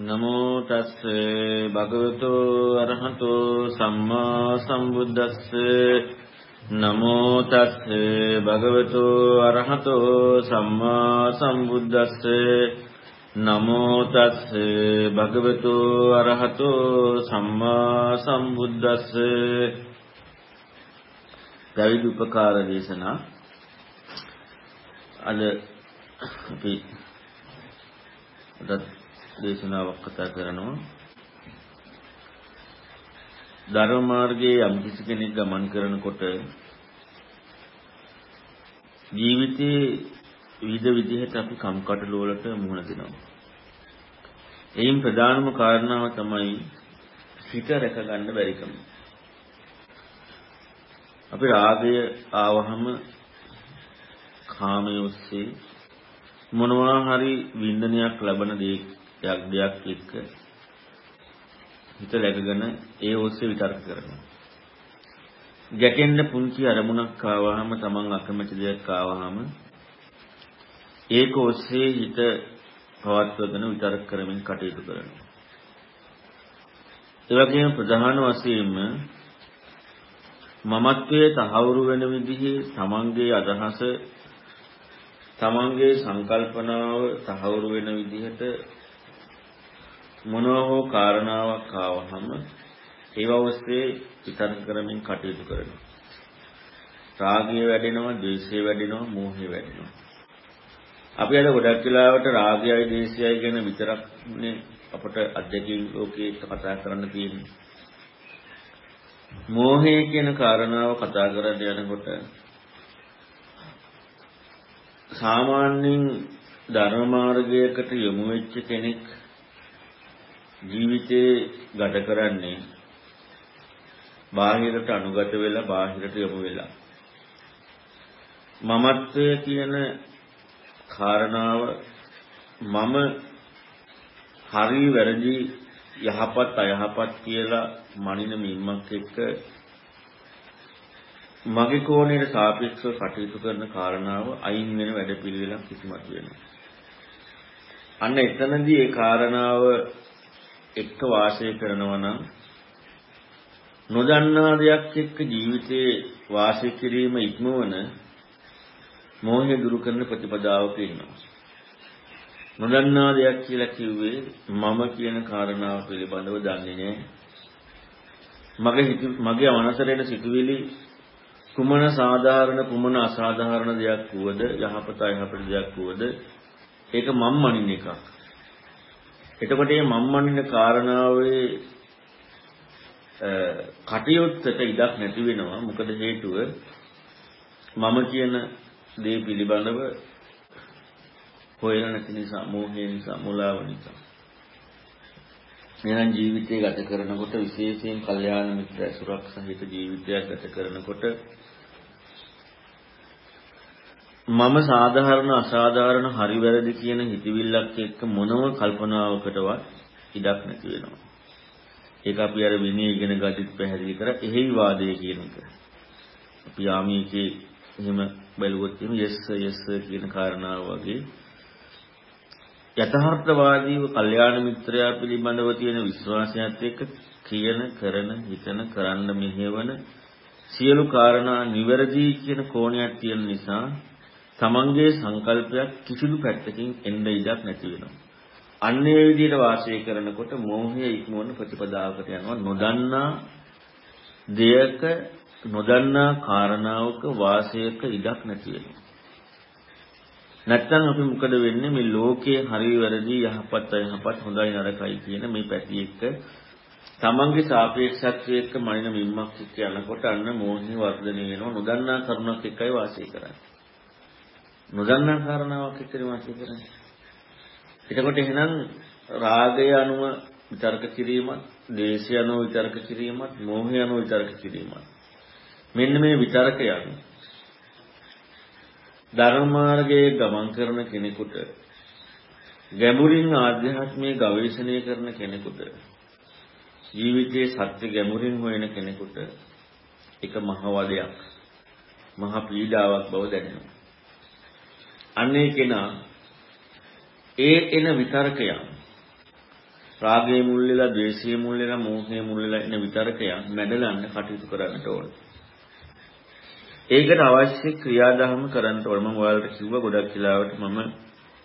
නමෝ තස්ස භගවතු අරහතෝ සම්මා සම්බුද්දස්ස. නමෝ තස්ස භගවතු අරහතෝ සම්මා සම්බුද්දස්ස. නමෝ තස්ස භගවතු අරහතෝ සම්මා සම්බුද්දස්ස. දවිද උපකාර දේශනා. අද අපි අදත් දේශනාවක් කතා කරනවා. ධර්ම මාර්ගයේ යම් කිසි කෙනෙක් ගමන් කරනකොට ජීවිතේ විවිධ විදිහට අපි කම්කටොළු වලට මුහුණ දෙනවා. එයින් ප්‍රධානම කාරණාව තමයි සිත රැක ගන්න බැරිකම. අපි රාගය ආවහම කාමයේ ඔස්සේ මොනවා හරි වින්දනයක් ලබන දෙයක් දෙයක් දෙයක් එක්ක හිත läගගෙන ඒ ඔස්සේ විතර්ක කරනවා. ගැටෙන්න පුංචි අරමුණක් ආවහම තමන් අකමැති දෙයක් ආවහම ඒක ඔස්සේ හිත පවත්වගෙන විතර්ක කරමින් කටයුතු කරනවා. ඒ වගේම ප්‍රධාන වශයෙන්ම මමත්වයේ තහවුරු වෙන විදිහේ තමන්ගේ අදහස තමන්ගේ සංකල්පනාව තහවුරු වෙන විදිහට මොනවා හෝ කාරණාවක් ආවහම ඒව ඔස්සේ විතර්ක කරමින් කටයුතු කරනවා. රාගය වැඩෙනවා, ද්වේෂය වැඩෙනවා, මෝහය වැඩෙනවා. අපි අද ගොඩක් වෙලාවට රාගයයි ද්වේෂයයි ගැන විතරක්නේ අපට අධ්‍යක්ෂින් ලෝකේ කතා කරන්න තියෙන්නේ. මෝහය කියන කාරණාව කතා කරන්න යනකොට සාමාන්‍යයෙන් ධර්ම මාර්ගයකට යොමු වෙච්ච කෙනෙක් ජීවිතේ ගත කරන්නේ බාහිරට අනුගත වෙලා බාහිරට යොමු වෙලා මමත්වය කියන කාරණාව මම හරි වැරදි යහපත් අයහපත් කියලා මනින මිම්මක් එක්ක මගේ කෝණයට සාපේක්ෂව කටයුතු කරන කාරණාව අයින් වෙන වැඩපිළිවෙලක් ඉස්මතු වෙනවා. අන්න එතනදී ඒ කාරණාව එක්ක වාසය කරනවා නම් නොදන්නා දෙයක් එක්ක ජීවිතේ වාසය කිරීම ඉක්මවන මෝහය දුරු කරන ප්‍රතිපදාවක ඉන්නවා. නොදන්නා දෙයක් කියලා කිව්වේ මම කියන කාරණාව පිළිබඳව දන්නේ නැහැ. මගේ හිත මගේ මනසට සිතුවිලි කුමන සාධාරණ කුමන අසාධාරණ දෙයක් වුවද යහපත අයහපත දෙයක් වුවද ඒක මම් මනින්න එකක්. එතකොට මේ මම්මනින කාරණාවේ කටයුත්තට ඉඩක් නැති වෙනවා. මොකද හේතුව මම කියන දේ පිළිබඳව හොයන නැති නිසා, මෝහය නිසා, මුලාව නිසා. මෙයන් ජීවිතය ගත කරනකොට විශේෂයෙන් කල්යාණ මිත්‍ර ඇසුරක් සහිත ජීවිතයක් ගත කරනකොට මම සාධාරණ අසාධාරණ හරි වැරදි කියන හිතවිල්ලක් එක්ක මොනම කල්පනාවකටවත් ඉඩක් නැති වෙනවා. ඒක අපි අර විනය ඉගෙන ගතිත් පැහැදිලි කර එහෙයි වාදය කියන එක. අපි ආමීකේ එහෙම බැලුවොත් එහෙම yes yes කියන කාරණාව වගේ යථාර්ථවාදීව කල්යාණ මිත්‍රයා පිළිබඳව තියෙන විශ්වාසයත් එක්ක කියන කරන හිතන කරන්න මෙහෙවන සියලු කාරණා නිවැරදි කියන කෝණයක් තියෙන නිසා තමන්ගේ සංකල්පයක් කිසිදු පැත්තකින් එන්න ඉඩක් නැති වෙනවා. අන්නේ විදිහට වාසය කරනකොට මෝහය ඉක්මවන ප්‍රතිපදාවකට යනවා නොදන්නා දෙයක නොදන්නා කාරණාවක වාසයක ඉඩක් නැති වෙනවා. නැත්තම් අපි මොකද වෙන්නේ මේ ලෝකයේ හරි වැරදි යහපත් අයහපත් හොඳයි නරකයි කියන මේ පැති එක්ක තමන්ගේ සාපේක්ෂත්වයේ එක්ක මනින මිම්මක් එක්ක යනකොට අන්න මෝහය වර්ධනය වෙනවා නොදන්නා කරුණක් එක්කයි වාසය කරන්නේ. නොදන්නා කාරණාවක් එක්කද වාසය කරන්නේ. එතකොට එහෙනම් රාගය අනුව විතර්ක කිරීමත්, ද්වේෂය අනුව විතර්ක කිරීමත්, මෝහය අනුව විතර්ක කිරීමත්. මෙන්න මේ විතර්කයන් ධර්ම මාර්ගයේ ගමන් කරන කෙනෙකුට ගැඹුරින් ආධ්‍යාත්මයේ ගවේෂණය කරන කෙනෙකුට ජීවිතයේ සත්‍ය ගැඹුරින් හොයන කෙනෙකුට එක මහ වදයක් මහ පීඩාවක් බව දැනෙනවා අන්නේ කෙනා ඒ එන විතර්කයන් රාගයේ මුල් වෙලා, ද්වේෂයේ මුල් වෙලා, මෝහයේ මුල් වෙලා ඉන්න විතරකයන් මැඩලන්න කටයුතු කරන්නට ඕනේ. ඒකට අවශ්‍ය ක්‍රියාදාම කරන්න ඕනේ. මම ඔයාලට කිව්වා ගොඩක් කාලවට මම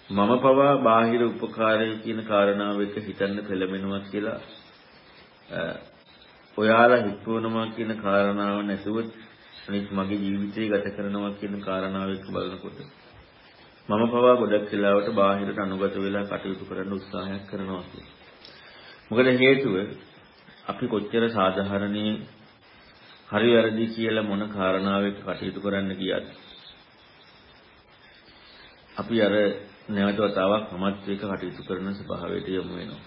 මම පවා බාහිර උපකාරය කියන කාරණාව එක හිතන්න පෙළඹෙනවා කියලා ඔයාලා හිතවනවා කියන කාරණාව නැතුව අනිත් මගේ ජීවිතය ගත කරනවා කියන කාරණාව එක්ක බලනකොට මම පවා ගොඩක් වෙලාවට බාහිරට අනුගත වෙලා කටයුතු කරන්න උත්සාහයක් කරනවා මොකද හේතුව අපි කොච්චර සාධාරණී හරි වැරදි කියලා මොන කාරණාවක කටයුතු කරන්න ගියත් අපි අර නැවත වතාවක් මමත් එක්ක කටයුතු කරන ස්වභාවයට යමු වෙනවා.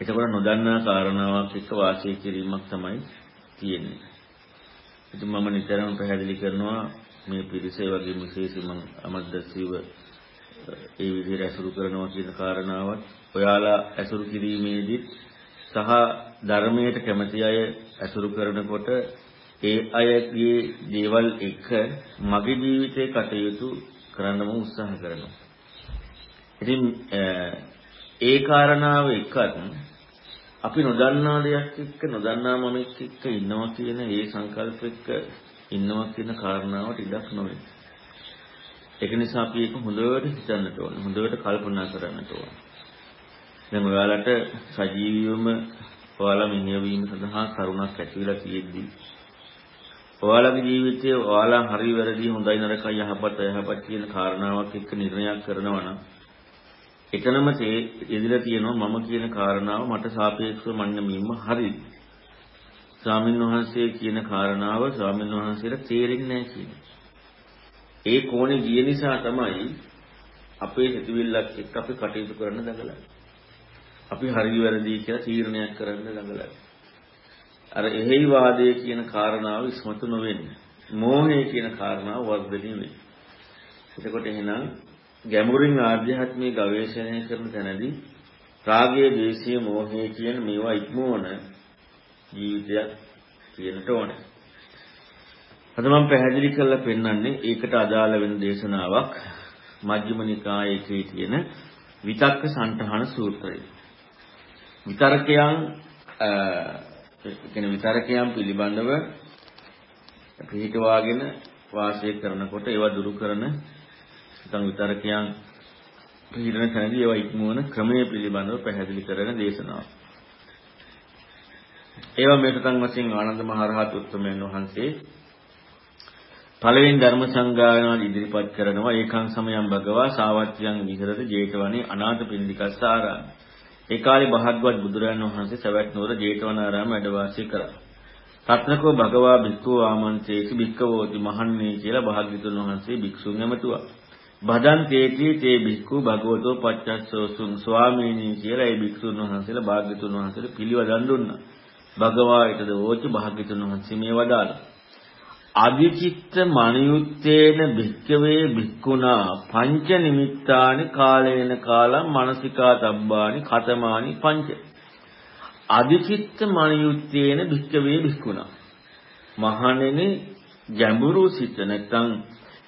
එතකොට නොදන්නා කාරණාවක් එක්ක වාසය කිරීමක් තමයි තියෙන්නේ. ඉතින් මම නිතරම පැහැදිලි කරනවා මේ පිරිසේ වගේ විශේෂයෙන්ම අමද්දසීව ඒ විදිහට ඇසුරු කරනවා කියන කාරණාවත් ඔයාලා ඇසුරු කිරීමේදී සහ ධර්මයට කැමති අය ඇසුරු කරනකොට ඒ අයගේ දේවල් එක මගේ ජීවිතේ කටයුතු කරන්නම උත්සාහ කරනවා. ඉතින් ඒ කාරණාව එකත් අපි නොදන්නා දෙයක් එක්ක නොදන්නා මමෙක් එක්ක ඉන්නවා කියන ඒ සංකල්ප එක්ක ඉන්නවා කියන කාරණාවට ඉඩක් නොවේ. ඒක නිසා අපි ඒක හොඳට හිතන්නට ඕන. හොඳට කල්පනා කරන්නට ඕන. දැන් ඔයාලට සජීවීවම ඔයාලා මෙහෙයවීම සඳහා කරුණක් ඇති වෙලා තියෙද්දී ඔයාලගේ ජීවිතයේ ඔයාලා හරි වැරදි හොඳයි නරකයි යහපත් අයහපත් කියන කාරණාවක් එක්ක නිර්ණයක් කරනවා නම් එතනම ඉදිරිය තියෙනවා මම කියන කාරණාව මට සාපේක්ෂව මන්නමීම හරි. ස්වාමීන් වහන්සේ කියන කාරණාව ස්වාමීන් වහන්සේට තේරෙන්නේ නැහැ කියන්නේ. ඒ කෝණේ ගිය නිසා තමයි අපේ හිතවිල්ලක් එක්ක අපි කටයුතු කරන්න දඟලන්නේ. අපි හරි වැරදි කියලා තීරණයක් කරන්න දඟලන්නේ. අර එහෙයි වාදයේ කියන කාරණාව ඉස්මතු නොවෙන්නේ. මෝහය කියන කාරණාව වර්ධනය වෙන්නේ. එතකොට එහෙනම් ගැඹුරින් ආධ්‍යාත්මික ගවේෂණය කරන තැනදී රාගය, ද්වේෂය, මෝහය කියන මේවා ඉක්මවන ජීවිතයක් තියෙන්නට ඕනේ. අද මම පැහැදිලි කරලා පෙන්නන්නේ ඒකට අදාළ වෙන දේශනාවක් මජ්ක්‍ධිම නිකායේ තියෙන විතක්ක සන්තහන සූත්‍රය. විතරකයන් කියන විතරකයන් පිළිබඳව පිළිටවාගෙන වාසය කරනකොට ඒවා දුරු කරන නැත්නම් විතරකයන් පිළිරණ තැනදී ඒවා ඉක්මවන ක්‍රමයේ පිළිබඳව පැහැදිලි කරන දේශනාවක්. ඒවා මේකතන් වශයෙන් ආනන්ද මහරහත් උත්තමයන් වහන්සේ පළවෙනි ධර්ම සංගායනාව ඉදිරිපත් කරනවා ඒකං සමයං භගවා සාවත්‍යං විහෙරති ජේතවනේ අනාථපිණ්ඩිකස්සාරාම. ඒ කාලේ භාග්‍යවත් බුදුරජාණන් වහන්සේ සවැත් නුවර ජේතවනාරාම වැඩ වාසය කරා. රත්නකෝ භගවා භික්ඛු ආමන්ත්‍රේසි භික්ඛවෝති මහන්නේ කියලා භාග්‍යතුන් වහන්සේ භික්ෂුන් ඇමතුවා. බදන්තේති තේ භික්ඛු භගවතෝ පච්චස්සෝසුං ස්වාමීනි කියලා ඒ භික්ෂුන් වහන්සේලා භාග්‍යතුන් වහන්සේට පිළිවදන් දුන්නා. භගවායිතද වෝච භාග්‍යතුන් වහන්සේ මේ වදාළා. අවිචිත්ත මනියුත්තේන භික්ඛවේ භික්ඛුනා පංච නිමිත්තානි කාලේන කාලම් මානසිකා තබ්බානි කතමානි පංච අවිචිත්ත මනියුත්තේන භික්ඛවේ භික්ඛුනා මහණෙනි ගැඹුරු සිත නැත්නම්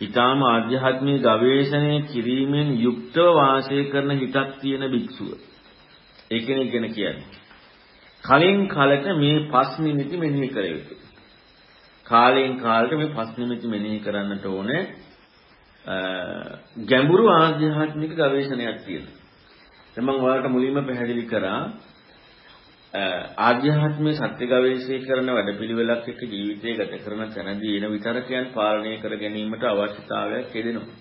ඊටාම ආධ්‍යාත්මික ගවේෂණය කිරීමෙන් යුක්තව වාසය කරන හිතක් තියෙන භික්ෂුව. ඒ කෙනෙක් ගැන කියන්නේ. කලින් කාලට මේ පස් නිමිති මෙනෙහි කර යුතුයි. කාලයෙන් කාලට මේ පස් නිමිති මෙනෙහි කරන්නට ඕනේ. ගැඹුරු ආධ්‍යාත්මික ගවේෂණයක් තියෙනවා. දැන් මම ඔයාලට මුලින්ම පැහැදිලි කරා ආධ්‍යාත්මික සත්‍ය ගවේෂණය කරන වැඩපිළිවෙලක් එක්ක ජීවිතය ගත කරන තැනදී එන විතරකයන් පාලනය කර ගැනීමට අවශ්‍යතාවයක් ලැබෙනවා.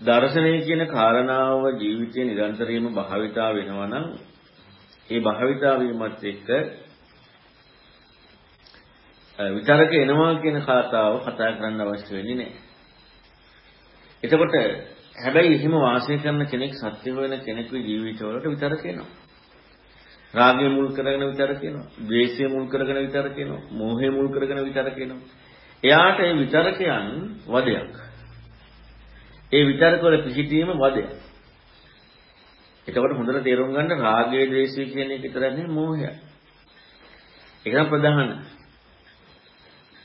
දර්ශනය කියන කාරණාව ජීවිතයේ නිරන්තරයෙන්ම භාවිතා වෙනවා නම් ඒ භාවිතා වීමත් එක්ක විතරක එනවා කියන කතාව කතා කරන්න අවශ්‍ය වෙන්නේ නැහැ. එතකොට හැබැයි එහෙම වාසය කරන කෙනෙක් සත්‍ය වෙන කෙනෙකුගේ ජීවිතවලට විතරක එනවා. රාගය මුල් කරගෙන විතර කියනවා. ද්වේෂය මුල් කරගෙන විතර කියනවා. මෝහය මුල් කරගෙන විතර කියනවා. එයාට මේ විතරකයන් වදයක්. ඒ විතරක වල පිහිටීම වදයක්. එතකොට හොඳට තේරුම් ගන්න රාගය ද්වේෂය කියන එක විතරක් නෙවෙයි මෝහය. ඒක නම් ප්‍රධාන.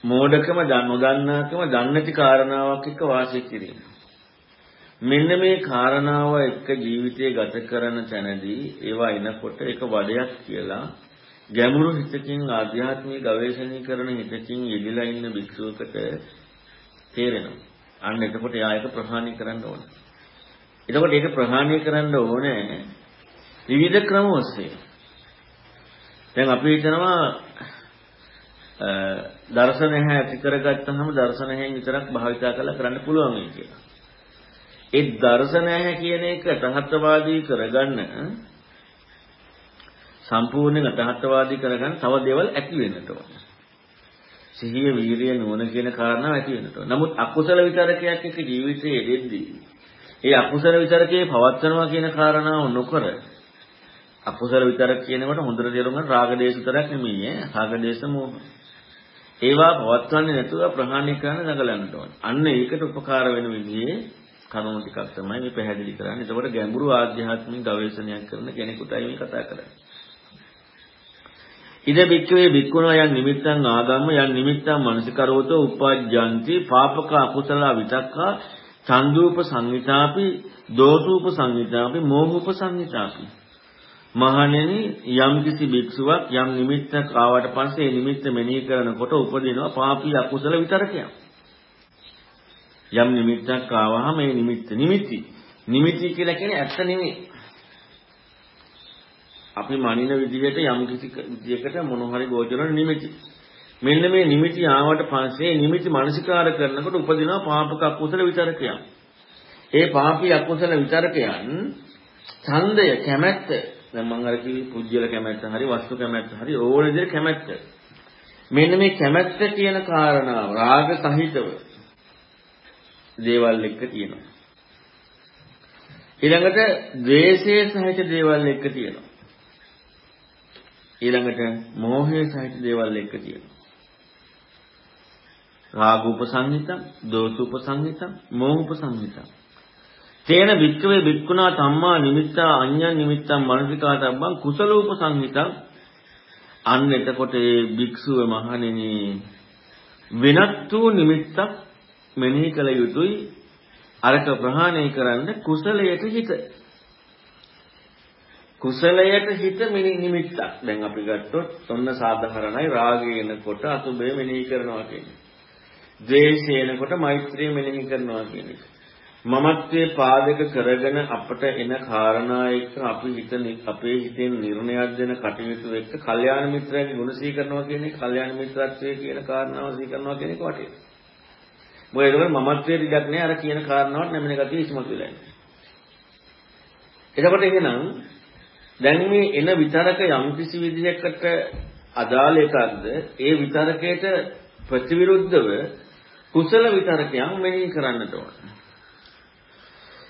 මෝඩකම නොදන්නාකම දන්නති කාරණාවක් එක්ක වාසය කිරීම. මෙන්න මේ කාරණාව එක්ක ජීවිතය ගත කරන තැනදී ඒවා එනකොට ඒක වදයක් කියලා ගැඹුරු හිතකින් ආධ්‍යාත්මික ගවේෂණය කරන හිතකින් යෙදিলা ඉන්න භික්ෂුවකට තේරෙනවා. අන්න එතකොට එයා ඒක ප්‍රහාණය කරන්න ඕනේ. එතකොට ඒක ප්‍රහාණය කරන්න ඕනේ විවිධ ක්‍රම ඔස්සේ. දැන් අපි හිතනවා දර්ශනය ඇති කරගත්තාම දර්ශනයෙන් විතරක් භාවිතා කරලා කරන්න පුළුවන් වෙයි කියලා. ඒ දර්ශනය කියන එක තහත්වාදී කරගන්න සම්පූර්ණයෙන් අතහත්වාදී කරගන්න තව දේවල් ඇති වෙන්නට ඕන. සිහිය, වීරිය, නුවණ කියන කාරණා ඇති වෙන්නට ඕන. නමුත් අකුසල විතරකයක් එක්ක ජීවිතයේ යෙදෙද්දී ඒ අකුසල විතරකේ පවත්වනවා කියන කාරණාව නොකර අකුසල විතරක් කියනකොට හොඳට තේරුම් ගන්න රාග දේශ විතරක් නෙමෙයි ඈ රාග දේශ මොහ. ඒවා පවත්වන්නේ නැතුව ප්‍රහාණය කරන්න නගලන්නට ඕන. අන්න ඒකට උපකාර වෙන විදිහේ කරුණු ටිකක් තමයි මේ පැහැදිලි කරන්නේ. එතකොට ගැඹුරු ආධ්‍යාත්මික ගවේෂණයක් කරන කෙනෙකුටයි මේ කතා කරන්නේ. ඉද බික්කවේ බික්කුණා යන් නිමිත්තං ආගම්ම යන් නිමිත්තං මනසිකරෝතෝ උපජ්ජಂತಿ පාපක අකුසල විතක්කා චන්දූප සංහිතාපි දෝසූප සංහිතාපි මෝහූප සංහිතාපි මහණෙනි යම් කිසි භික්ෂුවක් යම් නිමිත්තක් ආවට පස්සේ ඒ නිමිත්ත මෙනෙහි කරනකොට උපදිනවා පාපී අකුසල විතරකයක්. යම් නිමිත්තක් ආවහම මේ නිමිත්ත නිමිති. නිමිති කියලා කියන්නේ ඇත්ත නෙමෙයි. අපි මනින විදිහට යම් කිසි විදියකට මොන හරි ගෝචරන නිමිති. මෙන්න මේ නිමිති ආවට පස්සේ නිමිති මානසිකාර කරනකොට උපදිනවා පාපක අකුසල විතරකයන්. ඒ පාපී අකුසල විතරකයන් ඡන්දය කැමැත්ත දැන් මම අර කිව්වේ පුජ්‍යල කැමැත්ත හරි වස්තු කැමැත්ත හරි ඕන විදිහට කැමැත්ත. මෙන්න මේ කැමැත්ත කියන කාරණාව රාග සහිතව දේවල් එක්ක තියෙනවා. ඊළඟට ද්වේෂය සහිත දේවල් එක්ක තියෙනවා. ඊළඟට මෝහය සහිත දේවල් එක්ක තියෙනවා. රාග උපසංහිතං, දෝෂ උපසංහිතං, මෝහ උපසංහිතං. තේන වික්කවේ වික්කුණා ධම්මා නිමිත්තා අඤ්ඤං නිමිත්තං මනසිකාතබ්බං කුසල උපසංහිතං අන්න එතකොට ඒ භික්ෂුව මහණෙනි වෙනත් වූ නිමිත්තක් මෙනෙහි කළ යුතුයි අරක ප්‍රහාණය කරන්න කුසලයට හිත කුසලයට හිත නිමිත්තක්. දැන් අපි ගත්තොත් ඔන්න සාධාරණයි රාගයනකොට අසුබය මෙනෙහි කරනවා කියන්නේ. ද්වේෂයනකොට මෛත්‍රිය මෙනෙහි කරනවා කියන්නේ. මමත්වයේ පාදක කරගෙන අපට එන කාරණා එක්ක අපි හිතන අපේ හිතෙන් නිර්ණයක් දෙන කටයුතු එක්ක කල්යාණ මිත්‍රයාගේ ගුණ සී කරනවා කියන්නේ කල්යාණ මිත්‍රත්වයේ කියන කාරණාව සී කරනවා කියන එක වටේ. මොකද ඒක මමත්වයේ ඉඩක් නෑ අර කියන කාරණාවට නැමෙන ගතිය ඉස්මතු වෙලා ඉන්නේ. එතකොට එහෙනම් දැන් මේ එන විතරක යම්කිසි විදිහකට අදාළ එකක්ද ඒ විතරකයට ප්‍රතිවිරුද්ධව කුසල විතරකයන් මෙනෙහි කරන්නට ඕන.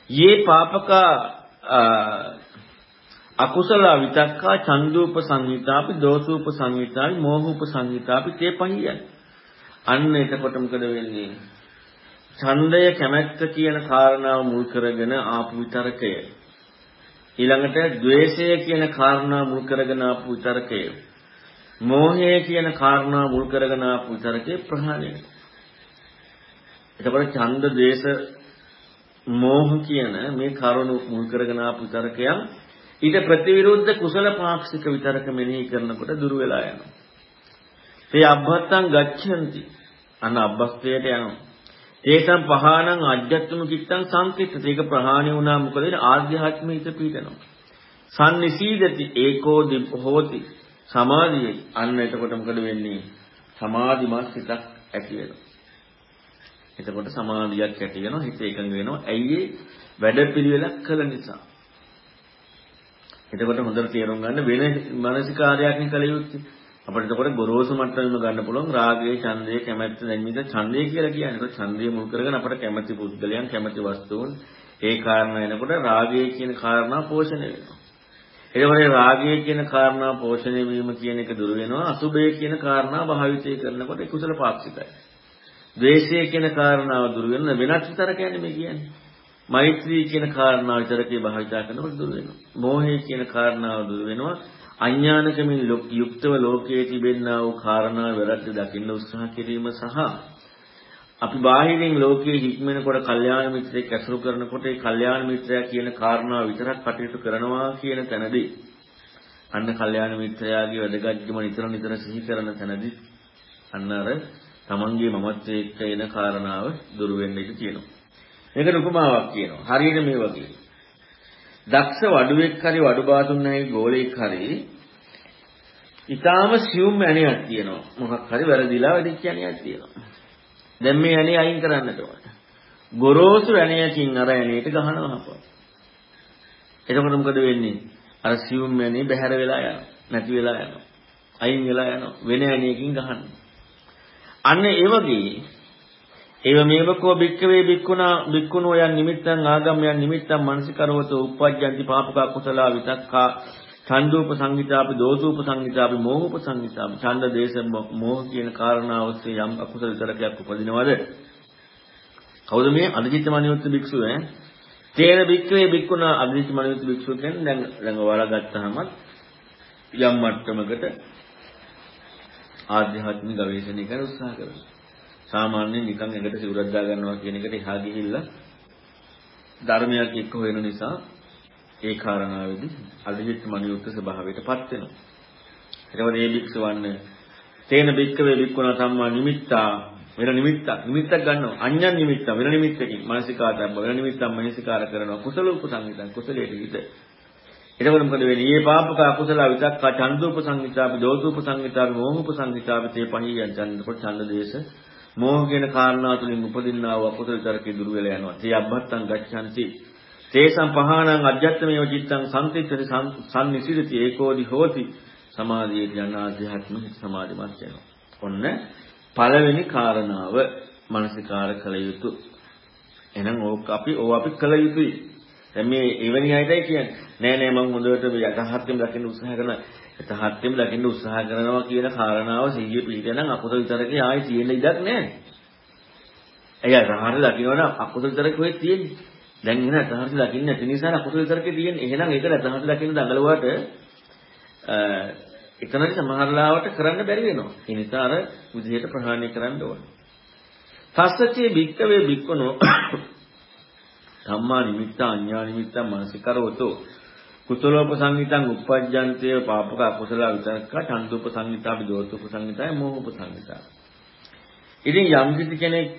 යේ පාපක අකුසල විතක්කා චන්දූප සංහිතාපි දෝසූප සංහිතාපි මෝහූප සංහිතාපි තේ පහියන්. අන්න එතකොට මොකද වෙන්නේ? ඡන්දය කැමැත්ත කියන කාරණාව මුල් කරගෙන ආපු විතරකය ඊළඟට द्वේෂය කියන කාරණා මුල් කරගෙන ආපු විතරකය. මෝහය කියන කාරණා මුල් කරගෙන ආපු විතරකේ ප්‍රහාණය. එතකොට ඡන්ද, ද්වේෂ, මෝහ කියන මේ කරුණු මුල් කරගෙන ආපු විතරකයන් ඊට ප්‍රතිවිරුද්ධ කුසල පාක්ෂික විතරක මෙනෙහි කරනකොට දුර වෙලා යනවා. ඒ අබ්බත්තං ගච්ඡanti. අන්න අබ්බස්තයට යනවා. ඒකම් පහානං අජ්ජත්තුම කිත්තං සංකිට්ඨත. ඒක ප්‍රහාණය වුණා මොකද වෙන්නේ? ආධ්‍යාත්මික හිත පීඩනවා. සම්නිසීදති ඒකෝ හෝති. සමාධිය. අන්න එතකොට මොකද වෙන්නේ? සමාධිමත් හිතක් ඇති වෙනවා. එතකොට සමාධියක් ඇති වෙනවා. හිත එකඟ වෙනවා. ඇයි ඒ වැඩපිළිවෙලක් කළ නිසා. එතකොට හොඳට තේරුම් ගන්න වෙන මානසිකාරයක් නේ කළ යුත්තේ. අපිට එතකොට ගොරෝසු මට්ටමෙම ගන්න පුළුවන් රාගයේ ඡන්දයේ කැමැත්ත දැන් මේක ඡන්දය කියලා කියන්නේ. ඒක ඡන්දය මුල් කරගෙන අපිට කැමැති පුද්ගලයන් කැමැති වස්තුන් ඒ කාරණා එනකොට රාගය කියන කාරණා පෝෂණය වෙනවා. එතකොට රාගය කියන කාරණා පෝෂණය වීම කියන එක දුර වෙනවා. අසුභය කියන කාරණා භාවිතය කරනකොට කුසල පාක්ෂිකයි. ද්වේෂය කියන කාරණාව දුර වෙන වෙනත් විතර කියන්නේ මේ කියන්නේ. මෛත්‍රී කියන කාරණාව විතරකේ භාවිතා කරනකොට දුර වෙනවා. මෝහය කියන කාරණාව දුර වෙනවා. අඥානකමින් යුක්තව ලෝකයේ තිබෙනා වූ කාරණා වැරද්ද දකින්න උත්සාහ කිරීම සහ අපි බාහිරින් ලෝකයේ හික්මනකොට කල්යාණ මිත්‍රයෙක් ඇසුරු කරනකොට ඒ කල්යාණ මිත්‍රයා කියන කාරණාව විතරක් කටයුතු කරනවා කියන තැනදී අන්න කල්යාණ මිත්‍රයාගේ වැදගත්කම නිතර නිතර සිහි කරන තැනදී අන්න අර තමන්ගේ මමත්වයේ එක්ක එන කාරණාව දුරු වෙන්න ඉඩ තියෙනවා. මේකට උපමාවක් කියනවා. හරියට මේ වගේ. දක්ෂ වඩුවෙක් හරි වඩු බාතුන්නගේ ගෝලෙක් හරි ඊටාම සියුම් ඇණයක් තියෙනවා. මොකක් හරි වැරදිලා වැඩිච්ච ඇණයක් තියෙනවා. දැන් මේ ඇණේ අයින් කරන්නට ඕන. ගොරෝසු ඇණයකින් අර ඇණේට ගහනවා හපා. එතකොට මොකද වෙන්නේ? අර සියුම් ඇණේ බැහැර වෙලා යනවා. නැති වෙලා යනවා. අයින් වෙලා යනවා. වෙන ඇණයකින් ගහනවා. අන්න ඒ වගේ ඒව මේවකෝ භික්කවේ භික්ඛුනා භික්ඛුනෝ යන් නිමිත්තං ආගම්යන් නිමිත්තං මනසිකරවතෝ uppajjanti පාපක කුසලා විතක්කා ඡන්දූප සංගීතාපි දෝසූප සංගීතාපි මෝහූප සංගීතාපි ඡන්ද දේශ මෝහ කියන කාරණා ඔස්සේ යම් අකුසල විතරකයක් උපදිනවද? කවුද මේ අදිචිත්ත මනියොත් භික්ෂුව ඈ? තේන භික්ඛවේ භික්ඛුනා අදිචිත්ත මනියොත් භික්ෂුව කියන්නේ දැන් ළඟ වල ගත්තාම යම් මට්ටමකට ආධ්‍යාත්මික ගවේෂණය කරන්න උත්සාහ කරනවා. සාමාන්‍යයෙන් නිකන් එකට සිවුරක් දා ගන්නවා කියන එකට එහා ගිහිල්ලා ධර්මයක් එක්ක හොයන නිසා ඒ කාරණාවේදී අධිජිත් මනියුක්ත ස්වභාවයටපත් වෙනවා. එතකොට මේ භික්ෂුවන්න තේන භික්කවේ භික්ඛුණ සම්මා නිමිත්තා වෙන නිමිත්තක් නිමිත්තක් ගන්නවා අඤ්ඤන් නිමිත්ත වෙන නිමිත්තකින් මානසිකාතබ්බ වෙන නිමිත්තක් මනසිකාර කරනවා කුසල උපසංගිතං කුසලයේ විද එතකොට මොකද වෙන්නේ? මේ පාපක අකුසල විතක්කා ඡන්දෝප සංහිතාපි දෝසූප සංහිතාපි මෝහූප සංහිතාපි තේ පහියන් ඡන්දකොට ඡන්ද දේශ මෝහ කියන කාරණා තුලින් උපදින්නා වූ අකුසල තරකේ දුර වෙලා යනවා. තේ අබ්බත්තං ගච්ඡanti තේසම් පහානං අජ්ජත්මේව චිත්තං සම්තිච්ඡති සම්නිසිරති ඒකෝදි හෝති සමාධියට යන ආධ්‍යාත්ම සමාධිමත් වෙනවා. ඔන්න පළවෙනි කාරණාව මානසිකාර කළ යුතු. එහෙනම් ඕක අපි ඕව අපි කළ යුතුයි. දැන් මේ එවැනි අයටයි කියන්නේ. නෑ නෑ මම හොඳට මේ යථාර්ථයෙන් දකින්න උත්සාහ කරනවා. යථාර්ථයෙන් දකින්න උත්සාහ කරනවා කියන කාරණාව සිහිය පිළිදෙනනම් අකුසල විතරකේ ආයි තියෙන ඉඩක් නෑ. එයා රහතර දකින්නවනම් අකුසල විතරක කොහෙද තියෙන්නේ? දැන් එහෙනම් අතහරිත දකින්න නැති නිසා අකුසල විතරකේ තියෙන්නේ. එහෙනම් ඒක අතහරිත දකින්න දඟලුවාට එතනදි සමහරලාවට කරන්න බැරි වෙනවා. ඒ නිසා අර විදිහට ප්‍රහාණය කරන්න ඕන. තස්සචේ භික්කවේ භික්කනෝ ධම්මා නිමිත්ත අඤ්ඤා නිමිත්ත මානසිකරවතෝ කුසලෝපසංගිතං uppajjantේ පාපක අකුසල විතරක චන්දුප සංගිතා විදෝතුප සංගිතාය මෝහප සංගිතා. ඉතින් යම් කිසි කෙනෙක්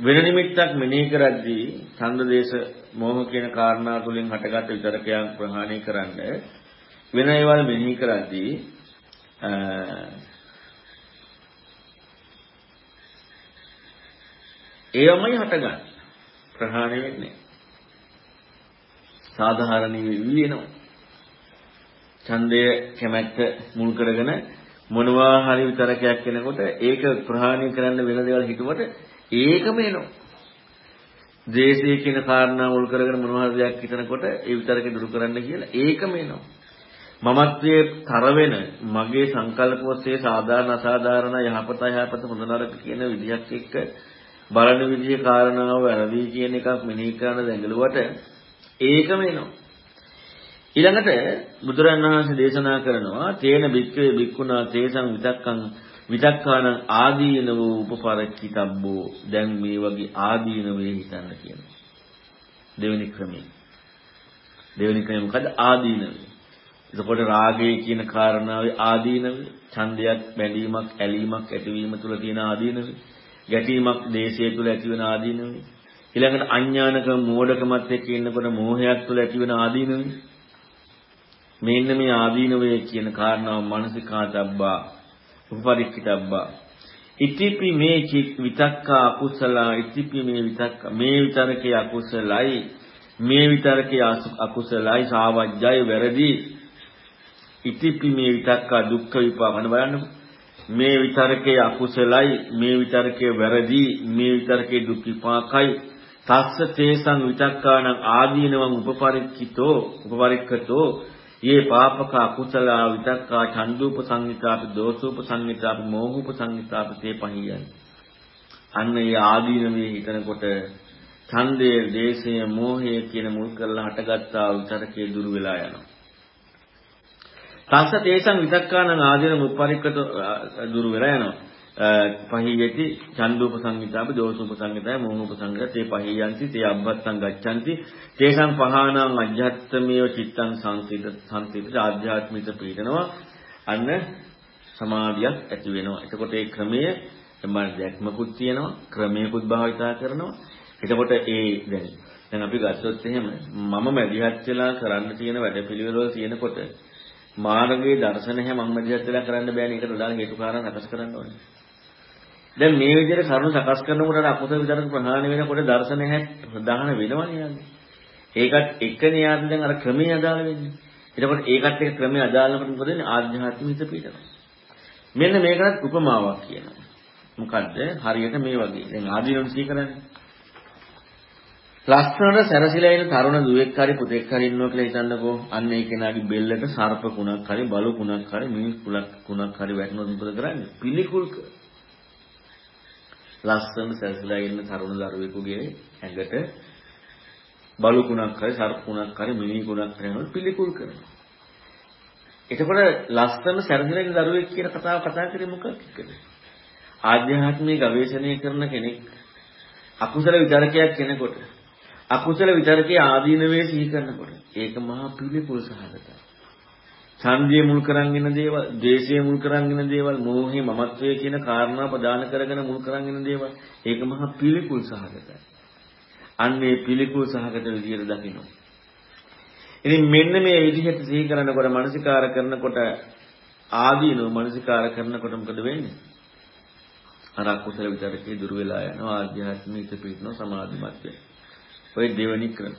වෙන නිමිත්තක් මෙනෙහි කරද්දී ඡන්දදේශ මෝහ කියන කාරණා තුලින් හටගත් විතරකයන් ප්‍රහාණය කරන්න වෙන ඒවල් මෙනෙහි කරද්දී ඒවමයි හටගන්නේ. ප්‍රහාණය වෙන්නේ. සාධාරණ වෙනවා ඡන්දය කැමැත්ත මුල් කරගෙන මොනවා හරි විතරකයක් කෙනකොට ඒක ප්‍රහාණය කරන්න වෙන දේවල් හිතුවට ඒකම එනවා. ද්වේෂය කියන කාරණා මුල් කරගෙන මොනවා හරි දෙයක් හිතනකොට ඒ විතරක දුරු කරන්න කියලා ඒකම එනවා. මමත්වයේ තර වෙන මගේ සංකල්ප ඔස්සේ සාධාරණ අසාධාරණ යහපත යහපත හොඳ නරක කියන විදිහක් එක්ක බලන විදිහේ කාරණාව වැරදි කියන එකක් මෙනෙහි කරන දැඟලුවට ඒකම එනවා. ඊළඟට බුදුරණන් වහන්සේ දේශනා කරනවා තේන බික්කවේ බික්කුණා තේසං විතක්කං විතක්කාන ආදීන වූ උපපරක්කිතබ්බෝ දැන් මේ වගේ ආදීන වේ හිතන්න කියනවා. දෙවෙනි ක්‍රමය. දෙවෙනි ක්‍රමය මොකද ආදීන වේ. එතකොට රාගය කියන කාරණාවේ ආදීන වේ. ඡන්දයක් බැඳීමක් ඇලීමක් ඇතිවීම තුළ තියෙන ආදීන වේ. ගැටීමක් දේශය තුළ ඇතිවන ආදීන වේ. ඊළඟට අඥානකම මෝඩකමත් එක්ක ඉන්නකොට මෝහයක් තුළ ඇතිවන ආදීන වේ. මෙන්න මේ ආදීන වේ කියන කාරණාව මානසිකාතබ්බා උපපරික්කිතබ්බා ඉතිපි මේ විතක්කා අකුසලා ඉතිපි මේ විතක්ක මේ විතරකේ අකුසලයි මේ විතරකේ අකුසලයි සාවජ්ජය වැරදි. ඉතිපි මේ විතක්කා දුක්ඛ විපාකන බලන්නකො මේ විතරකේ අකුසලයි මේ විතරකේ වැරදි මේ විතරකේ දුක් විපාකයි. තස්ස තේසං විතක්කානං ආදීනවං උපපරික්කිතෝ උපපරික්කතෝ යේ පාපක අකුසල විතක්කා චන්දුප සංහිතාපි දෝසුප සංහිතාපි මෝහුප සංහිතාපි තේ පහියයි. අන්න ඒ ආදීනමේ හිතනකොට ඡන්දය, දේශය, මෝහය කියන මුල් කරලා හටගත්තා විතරකේ දුරු වෙලා යනවා. තස්ස තේසං විතක්කානං ආදීන මුප්පරික්කත දුරු වෙලා යනවා. පහියති චන්දුප සංගීතාප දෝසුප සංගීතය මොහොප සංගීතය තේ පහියන්ති තේ අබ්බත්තං ගච්ඡanti තේසං පහානං අජ්ජත්තමේව චිත්තං සංසිත සංසිත ආධ්‍යාත්මික පීඩනවා. අන්න සමාධියක් ඇති වෙනවා. එතකොට ඒ ක්‍රමය මම දැක්මකුත් තියෙනවා ක්‍රමයකුත් භාවිතා කරනවා. එතකොට ඒ දැන් දැන් අපි ගත්තොත් එහෙම මම මැදිහත් වෙලා කරන්න තියෙන වැඩපිළිවෙල තියෙනකොට මාර්ගයේ දර්ශන හැම මම මැදිහත් වෙලා කරන්න බෑනේ. ඒකට උදාන හේතු කාරණා සකස් කරන්න ඕනේ. දැන් මේ විදිහට කරුණු සකස් කරනකොට අකුසල විතරක ප්‍රහාණය වෙනකොට දර්ශන හැ ප්‍රධාන වෙනවනේ යන්නේ ඒකත් එකනේ යාද දැන් අර ක්‍රමයේ අදාළ වෙන්නේ. එතකොට ඒකත් එක්ක ක්‍රමයේ අදාළ වෙනකොට මොකද වෙන්නේ? ආධ්‍යාත්මික හිත පිටනවා. මෙන්න මේකට උපමාවක් කියනවා. මොකද්ද? හරියට මේ වගේ. දැන් ආදීනොන් සී කරන්නේ? ලස්සනට සැරසිලා ඉන්න තරුණ දුවෙක් හරි පුතෙක් හරි ඉන්නවා කියලා හිතන්නකෝ. අන්න ඒ කෙනාගේ බෙල්ලට සර්ප කුණක් හරි බලු කුණක් හරි මිනිස් කුලක් කුණක් හරි වැටුණොත් මොකද කරන්නේ? පිළිකුල් කර. ලස්සන සැරසිලා ඉන්න තරුණ දරුවෙකුගේ ඇඟට බලු කුණක් හරි සර්ප කුණක් හරි මිනිස් කුණක් හරි පිළිකුල් කරනවා. එතකොට ලස්සන සැරසිලා ඉන්න දරුවෙක් කියන කතාව කතා කරේ මොකක්ද? ආධ්‍යාත්මික ගවේෂණය කරන කෙනෙක් අකුසල විචාරකයක් කෙනෙකුට අකුසල විතරකේ ආදීනවේ සිහි කරනකොට ඒක මහා පිළිකුල් සහගතයි. ඡන්දිය මුල් කරගෙන දේවල්, දේශය මුල් කරගෙන දේවල්, මෝහේ මමත්වයේ කියන කාරණා ප්‍රදාන කරගෙන මුල් කරගෙන දේවල් ඒක මහා පිළිකුල් සහගතයි. අන්නේ පිළිකුල් සහගත විදියට දකින්න. ඉතින් මෙන්න මේ විදිහට සිහි කරනකොට මානසිකාර කරනකොට ආදීනව මානසිකාර කරනකොට මොකද වෙන්නේ? අර අකුසල විතරකේ දුර වෙලා යනවා ආධ්‍යාත්මික පිටන සමාධිමත් වෙනවා. ඔය දෙවෙනි ක්‍රම.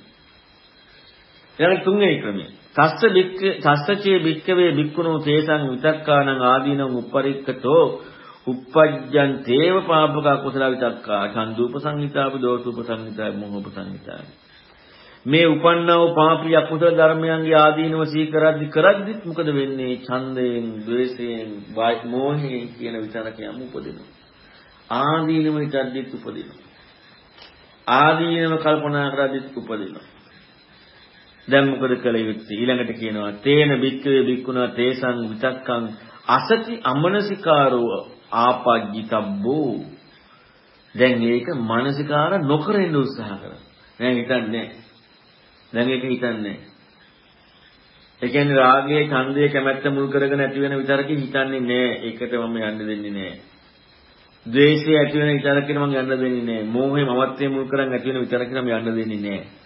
ඊළඟ තුන්වෙනි ක්‍රමය. තස්ස බික්ක තස්සචේ බික්කවේ බික්කුණෝ තේසං විතක්කානං ආදීනං උප්පරික්කතෝ uppajjan තේව පාපක කුසල විතක්කා ඡන්දුප සංහිතාප දෝසුප සංහිතාප මොහොප සංහිතාප මේ උපන්නා වූ පාපී අකුසල ධර්මයන්ගේ ආදීනව සීකරද්දි කරද්දිත් මොකද වෙන්නේ? ඡන්දයෙන් ද්වේෂයෙන් මෝහයෙන් කියන විතරකයම උපදිනවා. ආදීනව විතරද්දිත් උපදිනවා. ආදීනව කල්පනා කරද්දිත් උපදිනවා. දැන් මොකද කළ යුත්තේ? ඊළඟට කියනවා තේන බික්කවේ බික්කුණා තේසං විතක්කං අසති අමනසිකාරෝ ආපජ්ජිතබ්බෝ. දැන් ඒක මානසිකාර නොකර ඉන්න උත්සාහ කරනවා. දැන් හිතන්නේ දැන් ඒක හිතන්නේ ඒ කියන්නේ රාගයේ ඡන්දයේ කැමැත්ත මුල් කරගෙන ඇති වෙන විතරක හිතන්නේ නෑ. ඒකට මම යන්න දෙන්නේ නෑ. ද්වේෂය ඇති වෙන විතරකින් මම යන්න දෙන්නේ නැහැ. මෝහය මමත්වයේ මුල් කරන් ඇති වෙන විතරකින් මම යන්න දෙන්නේ නැහැ.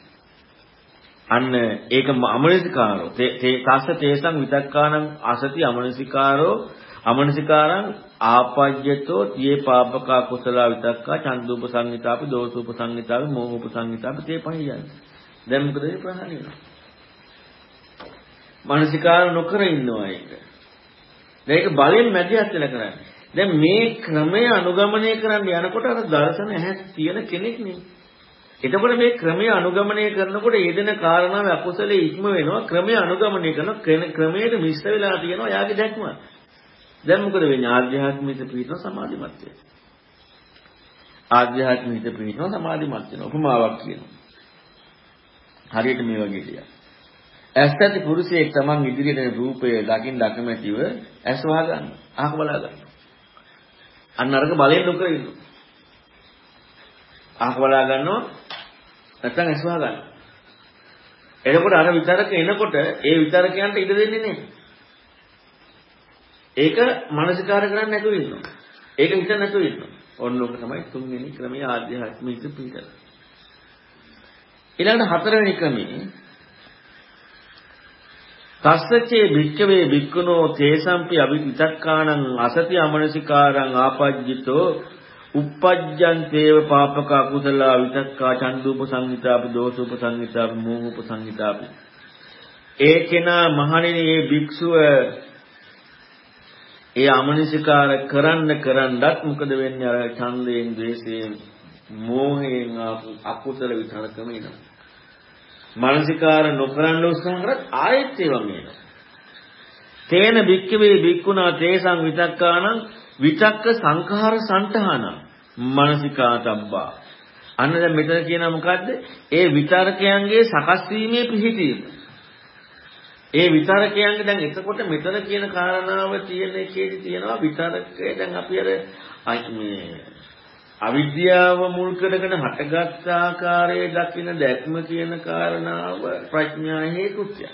අන්න ඒක අමනසිකාරෝ. තස්ස තේසං විතක්කානං අසති අමනසිකාරෝ අමනසිකාරං ආපජ්‍යතෝ තියේ පාපක කුසල විතක්කා චන්දුප සංහිතාපි දෝසුප සංහිතාපි මෝහූප සංහිතාපි තේ පහියන්. දැන් මොකද මේ ප්‍රහාණය වෙනවා? මානසිකාර නොකර ඉන්නවා ඒක. දැන් ඒක බලෙන් මැදිහත් වෙලා කරන්නේ. දැන් මේ ක්‍රමය අනුගමනය කරන්න යනකොට අර දර්ශන ඇහැ තියෙන කෙනෙක් නේ. එතකොට මේ ක්‍රමය අනුගමනය කරනකොට යෙදෙන කාරණාව අකුසලයේ ඉක්ම වෙනවා ක්‍රමය අනුගමනය කරන ක්‍රමයට මිශ්‍ර වෙලා තියෙනවා යාගේ දැක්ම. දැන් මොකද වෙන්නේ ආධ්‍යාත්මික පිටන සමාධිමත් වෙනවා. ආධ්‍යාත්මික පිටන සමාධිමත් වෙනවා. උපමාවක් කියනවා. හරියට මේ වගේ දෙයක්. ඇස් ඇති පුරුෂයෙක් තමන් ඉදිරියට රූපය දකින් දකමැතිව ඇස් වහ ගන්න. අහක බලා ගන්න. අන්න අරක බලයෙන් නොකර ඉන්නවා. අහක බලා ගන්නවා නැත්නම් ඇස්වා ගන්නවා. එතකොට අර විතරක එනකොට ඒ විතරකයන්ට ඉඩ දෙන්නේ නැහැ. ඒක මානසිකාර කරන්නේ නැතුව ඉන්නවා. ඒක හිතන්න නැතුව ඉන්නවා. ඔන්න ඔක තමයි තුන්වෙනි ක්‍රමයේ ආධ්‍යාත්මික පිටර. ඊළඟට හතරවෙනි ක්‍රමයේ තස්සචේ භික්කවේ භික්ඛුනෝ තේසම්පි අවිවිතක්කානං අසති අමනසිකාරං ආපජ්ජිතෝ uppajjan තේව පාපක අකුසල විතක්කා චන්දුප සංහිතාපි දෝසුප සංහිතාපි මෝහුප සංහිතාපි ඒ කෙනා මහණෙනි මේ භික්ෂුව ඒ අමනසිකාර කරන්න කරන්නත් මොකද වෙන්නේ? අර ඡන්දයෙන් ද්වේෂයෙන් මෝහයෙන් අකුසල විතරකම එනවා මානසිකාර නොකරන්න උත්සාහ කරත් ආයෙත් ඒ වගේ එනවා. තේන බික්කවේ බික්කුණා තේසං විතක්කානං විතක්ක සංඛාර සන්තහන. මානසිකාතබ්බා. අන්න දැන් මෙතන කියනවා මොකද්ද? ඒ විතර්කයන්ගේ සකස් වීමේ පිහිටීම. ඒ විතරකයන්ගේ දැන් එතකොට මෙතන කියන කාරණාව තියෙන එකේදී තියෙනවා විතරකය දැන් අපි අර මේ අවිද්‍යාව මුල් කරගෙන හටගත් ආකාරයේ දකින දැක්ම කියන කාරණාව ප්‍රඥා හේතුත්‍ය.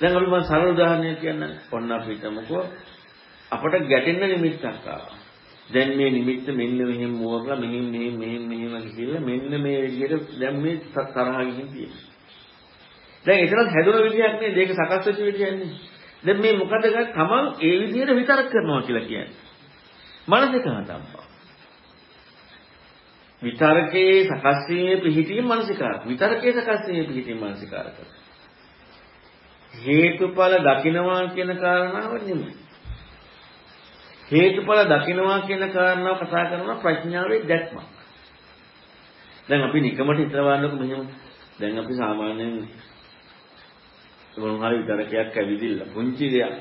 දැන් අපි මම සරල උදාහරණයක් කියන්නම්. ඔන්න අපි හිතමුකෝ අපට ගැටෙන්න නිමිත්තක් ආවා. දැන් මේ නිමිත්ත මෙන්න මෙහෙම මුවගලා මෙහෙම මෙහෙම මෙහෙම මෙහෙම කියලා මෙන්න මේ විදිහට දැන් මේ තරහ ගිහින් තියෙනවා. දැන් එතන හැදුන විදිහක් නේ දෙක සකස් වෙච්ච විදිහන්නේ. දැන් මේ මොකද තමන් ඒ විදිහට විතරක් කරනවා කියලා කියන්නේ. මනසිකාතම්පා. විතරකේ සකස් වීමේ පිහිටීම මනසිකාර. විතරකේ සකස් වීමේ පිහිටීම මනසිකාර කරනවා. හේතුඵල දකින්නවා කියන කාරණාව නෙමෙයි. හේතුඵල දකින්නවා කියන කාරණාව කතා කරනවා ප්‍රඥාවේ දැක්මක්. දැන් අපි නිකමට හිතවන්නකො මෙහෙම දැන් අපි සාමාන්‍යයෙන් මොන හරි විතරකයක් ඇවිදින්න පුංචි දෙයක්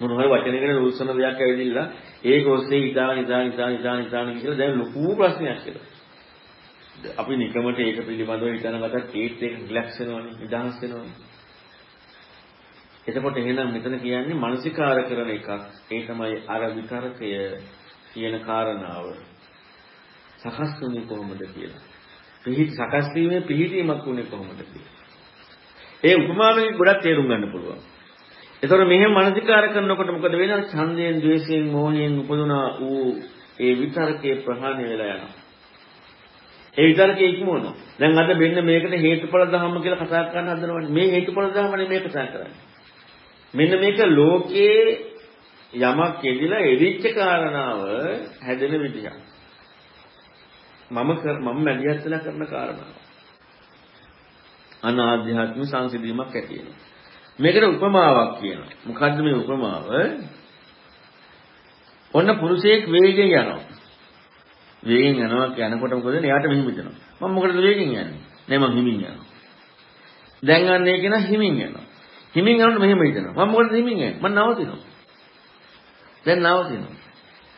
මොන හරි වචනයකට රූසන දෙයක් ඇවිදින්න ඒක ඔස්සේ ඉදාන ඉදාන ඉදාන ඉදාන ඉදාන කියලා දැන් ලොකු ප්‍රශ්නයක් කියලා. අපි නිකමට ඒක පිළිබඳව හිතන ගතත් ඒත් ඒක රිලැක්ස් වෙනවනේ නිදහස් වෙනවනේ. එතකොට එහෙනම් මෙතන කියන්නේ මානසිකාර කරන එකක්. ඒ තමයි අර විතරකය කියන කාරණාව. සකස් වුනේ කොහොමද කියලා. පිහිට සකස් වීමේ පිහිටීමක් වුනේ කොහොමද කියලා. ඒ උපමාවෙන් ගොඩක් තේරුම් ගන්න පුළුවන්. ඒතකොට මෙහෙම මානසිකාර කරනකොට මොකද වෙන්නේ? ඡන්දයෙන්, ද්වේෂයෙන්, මෝහයෙන් උපදුනා වූ ඒ විතරකේ ප්‍රහාණය වෙලා යනවා. ඒ විතරකේ ඉක්මවනවා. දැන් අද මෙන්න මේකට හේතුඵල ධර්ම කියලා කතා කරන්න හදනවනේ. මේ හේතුඵල ධර්ම නෙමෙයි කතා කරන්නේ. මෙන්න මේක ලෝකයේ යමක් යෙදිලා එදිච්ච කාරණාව හැදෙන විදිහ. මම මම මැදිහත් වෙලා කරන කාරණාව. අනාධ්‍යාත්මික සංසිඳීමක් ඇති වෙනවා. මේකට උපමාවක් කියනවා. මොකද්ද මේ උපමාව? ඔන්න පුරුෂයෙක් වේගෙන් යනවා. වේගෙන් යනවා යනකොට මොකද එයාට මෙහෙම හිතෙනවා. මම මොකටද වේගෙන් යන්නේ? නෑ මම හිමින් යනවා. දැන් අන්නේ කියන හිමින් යනවා. හිමින් යනකොට මෙහෙම හිතෙනවා. මම මොකටද හිමින් යන්නේ? මම නවතිනවා. දැන් නවතිනවා.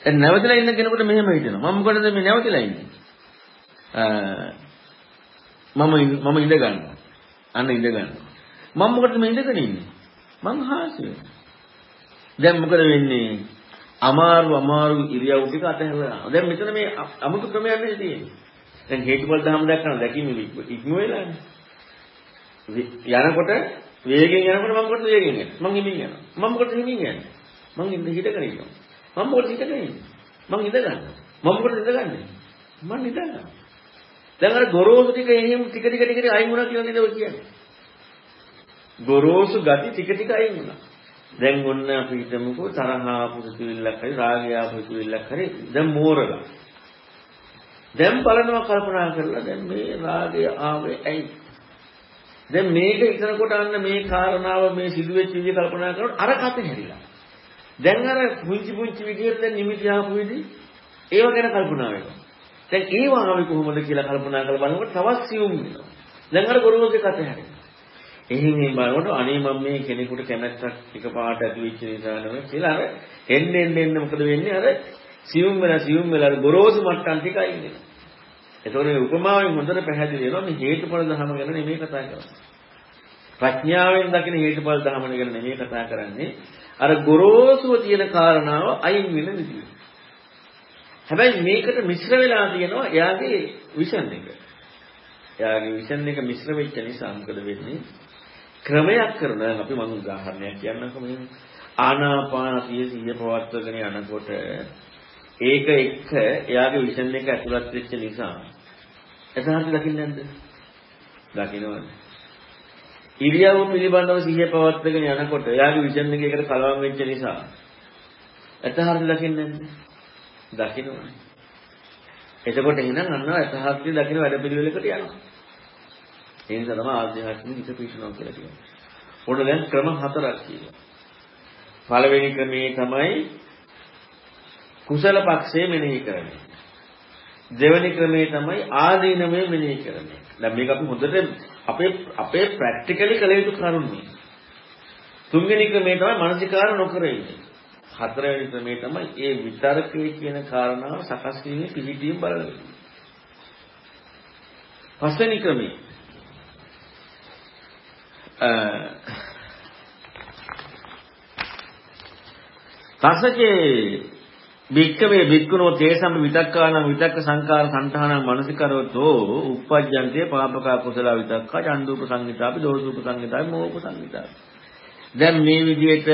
දැන් නැවතිලා ඉන්න කෙනෙකුට මෙහෙම හිතෙනවා. මම මොකටද මේ නැවතිලා ඉන්නේ? මම මම ඉඳ ගන්නවා. අන්න ඉඳ ගන්නවා. මම මොකටද මේ ඉඳගෙන ඉන්නේ? මං හාසි වෙනවා. දැන් මොකද වෙන්නේ? අමාරු අමාරු ඉරියව් ටික අතහැරලා. දැන් මෙතන මේ අමුතු ක්‍රමයක් නෙවෙයි තියෙන්නේ. දැන් හේතුඵල ධර්ම දැක්කම දැකීම ඉක්ම වෙලානේ. යනකොට වේගෙන් යනකොට මම මොකටද වේගෙන් යන්නේ? මං හිමින් යනවා. මම මොකටද හිමින් යන්නේ? මං ඉඳ හිටගෙන ඉන්නවා. මම මොකටද හිටගෙන ඉන්නේ? මං ඉඳ ගන්නවා. මම මොකටද ඉඳ ගන්නෙ? මං ඉඳ ගන්නවා. දැන් අර ගොරෝසු ටික එහෙම ටික ටික ටික ටික අයින් වුණා කියලා නේද ඔය කියන්නේ? ගොරෝසු ගති ටික ටික අයින් වුණා. දැන් ඔන්න අපි හිතමුකෝ තරහා පුදුවිල්ලක් හරි රාගය පුදුවිල්ලක් හරි දැන් මෝරලා. දැන් බලනවා කල්පනා කරලා දැන් මේ රාගය ආවේ ඇයි? දැන් මේක ඉතනකොට අන්න මේ කාරණාව මේ සිදුවෙච්ච විදිහ කල්පනා කරනකොට අර කත හැරිලා. දැන් අර පුංචි පුංචි විදිහට දැන් නිමිති ආපු විදිහ ඒව ගැන කල්පනා වෙනවා. දැන් ඒව ආවේ කොහොමද කියලා කල්පනා කරලා බලනකොට තවත් සියුම් වෙනවා. දැන් අර ගොරෝසු කත හැරෙනවා. එහෙන් එහෙන් බලනකොට අනේ මම මේ කෙනෙකුට කැමැත්තක් එකපාරට ඇති වෙච්ච නිසා නෙවෙයි කියලා අර එන්න එන්න එන්න මොකද වෙන්නේ අර සියුම් වෙන සියුම් වෙලා අර ගොරෝසු මට්ටම් ටික අයින් වෙනවා. ඒතකොට මේ උපමාවෙන් හොඳට පැහැදිලි වෙනවා මේ හේතුඵල ධර්ම ගැන නෙමෙයි කතා කරන්නේ. ප්‍රඥාවෙන් දකින හේතුඵල ධර්ම ගැන නෙමෙයි කතා කරන්නේ. අර ගොරෝසුව තියෙන කාරණාව අයින් වෙන විදිහ. හැබැයි මේකට මිශ්‍ර වෙලා තියෙනවා එයාගේ විෂන් එක. එයාගේ විෂන් එක මිශ්‍ර වෙච්ච නිසා මොකද වෙන්නේ? ක්‍රමයක් කරනවා අපි මම උදාහරණයක් කියන්නකෝ මෙහෙම. ආනාපානසිය සිහිය පවත්වගෙන යනකොට ඒක එක්ක එයාගේ විෂන් එක ඇතුළත් වෙච්ච නිසා එතනට දකින්නේ නැද්ද? දකින්නවද? ඉරියව් පිළිබඳව සිහිය පවත්වගෙන යනකොට එයාගේ විෂන් එක එකට කලවම් වෙච්ච නිසා එතනට දකින්නේ නැද්ද? දකින්නවනේ. එතකොට එහෙනම් අන්න යථාර්ථය දකින්න වැඩ පිළිවෙලකට යනවා. ඒ නිසා තමයි ආධ්‍යාත්මික හිත පිටනවා කියලා කියන්නේ. ඔන්න දැන් ක්‍රම හතරක් කියනවා. පළවෙනි ක්‍රමේ තමයි කුසල පක්ෂයේ මෙනෙහි කරන්නේ. දෙවෙනි ක්‍රමේ තමයි ආදීනමය මෙනෙහි කරන්නේ. දැන් මේක අපි හොඳට අපේ අපේ ප්‍රැක්ටිකලි කළ යුතු කරුණු. තුන්වෙනි ක්‍රමේ තමයි මානසිකාර නොකර ඉන්නේ. හතරවෙනි ක්‍රමේ තමයි ඒ විතරකේ කියන කාරණාව සකස් වීමේ පිළිදීම් බලන. පස්වෙනි ක්‍රමේ තසකේ භික්කවේ භික්කුණෝ තේසම් විතක්කානම් විතක්ක සංකාර සංඨානම් මනසිකරවතෝ uppajjante පාපකා කුසල විතක්කා චන්දුප සංහිතාපි දෝසුප සංහිතාපි මෝප සංහිතාපි දැන් මේ විදිහට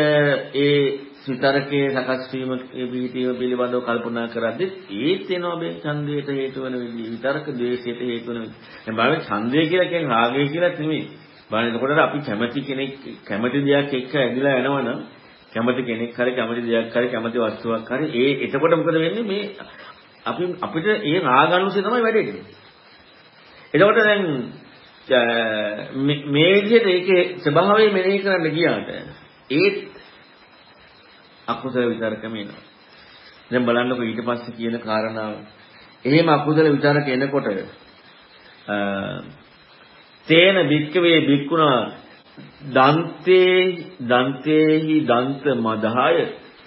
ඒ විතරකේ සකස් වීම ඒ පිහිටීම පිළිබඳව කල්පනා කරද්දි ඒත් එනවා මේ ඡන්දයට හේතු වෙන විදිහ විතරක ද්වේෂයට හේතු වෙන විදිහ. දැන් බලන්න ඡන්දය කියලා කියන්නේ රාගය කියලා නෙමෙයි. බලන්න එතකොට අපි කැමති කෙනෙක් කැමති දෙයක් එක්ක ඇදිලා යනවනම් කැමති කෙනෙක් හරි කැමති දෙයක් හරි කැමති වස්තුවක් හරි ඒ එතකොට මොකද වෙන්නේ මේ අපි අපිට ඒ රාගානුසය තමයි වැඩෙන්නේ. එතකොට දැන් මේ විදිහට ඒකේ ස්වභාවය මෙනෙහි කරන්න ගියාට ඒත් අකුසල විතරකම එනවා. දැන් බලන්නකො ඊට පස්සේ කියන කාරණාව. එහෙම අකුසල විතරක එනකොට තේන භික්කවේ භික්ුණා දන්තේ දන්තේහි දන්ත මදහය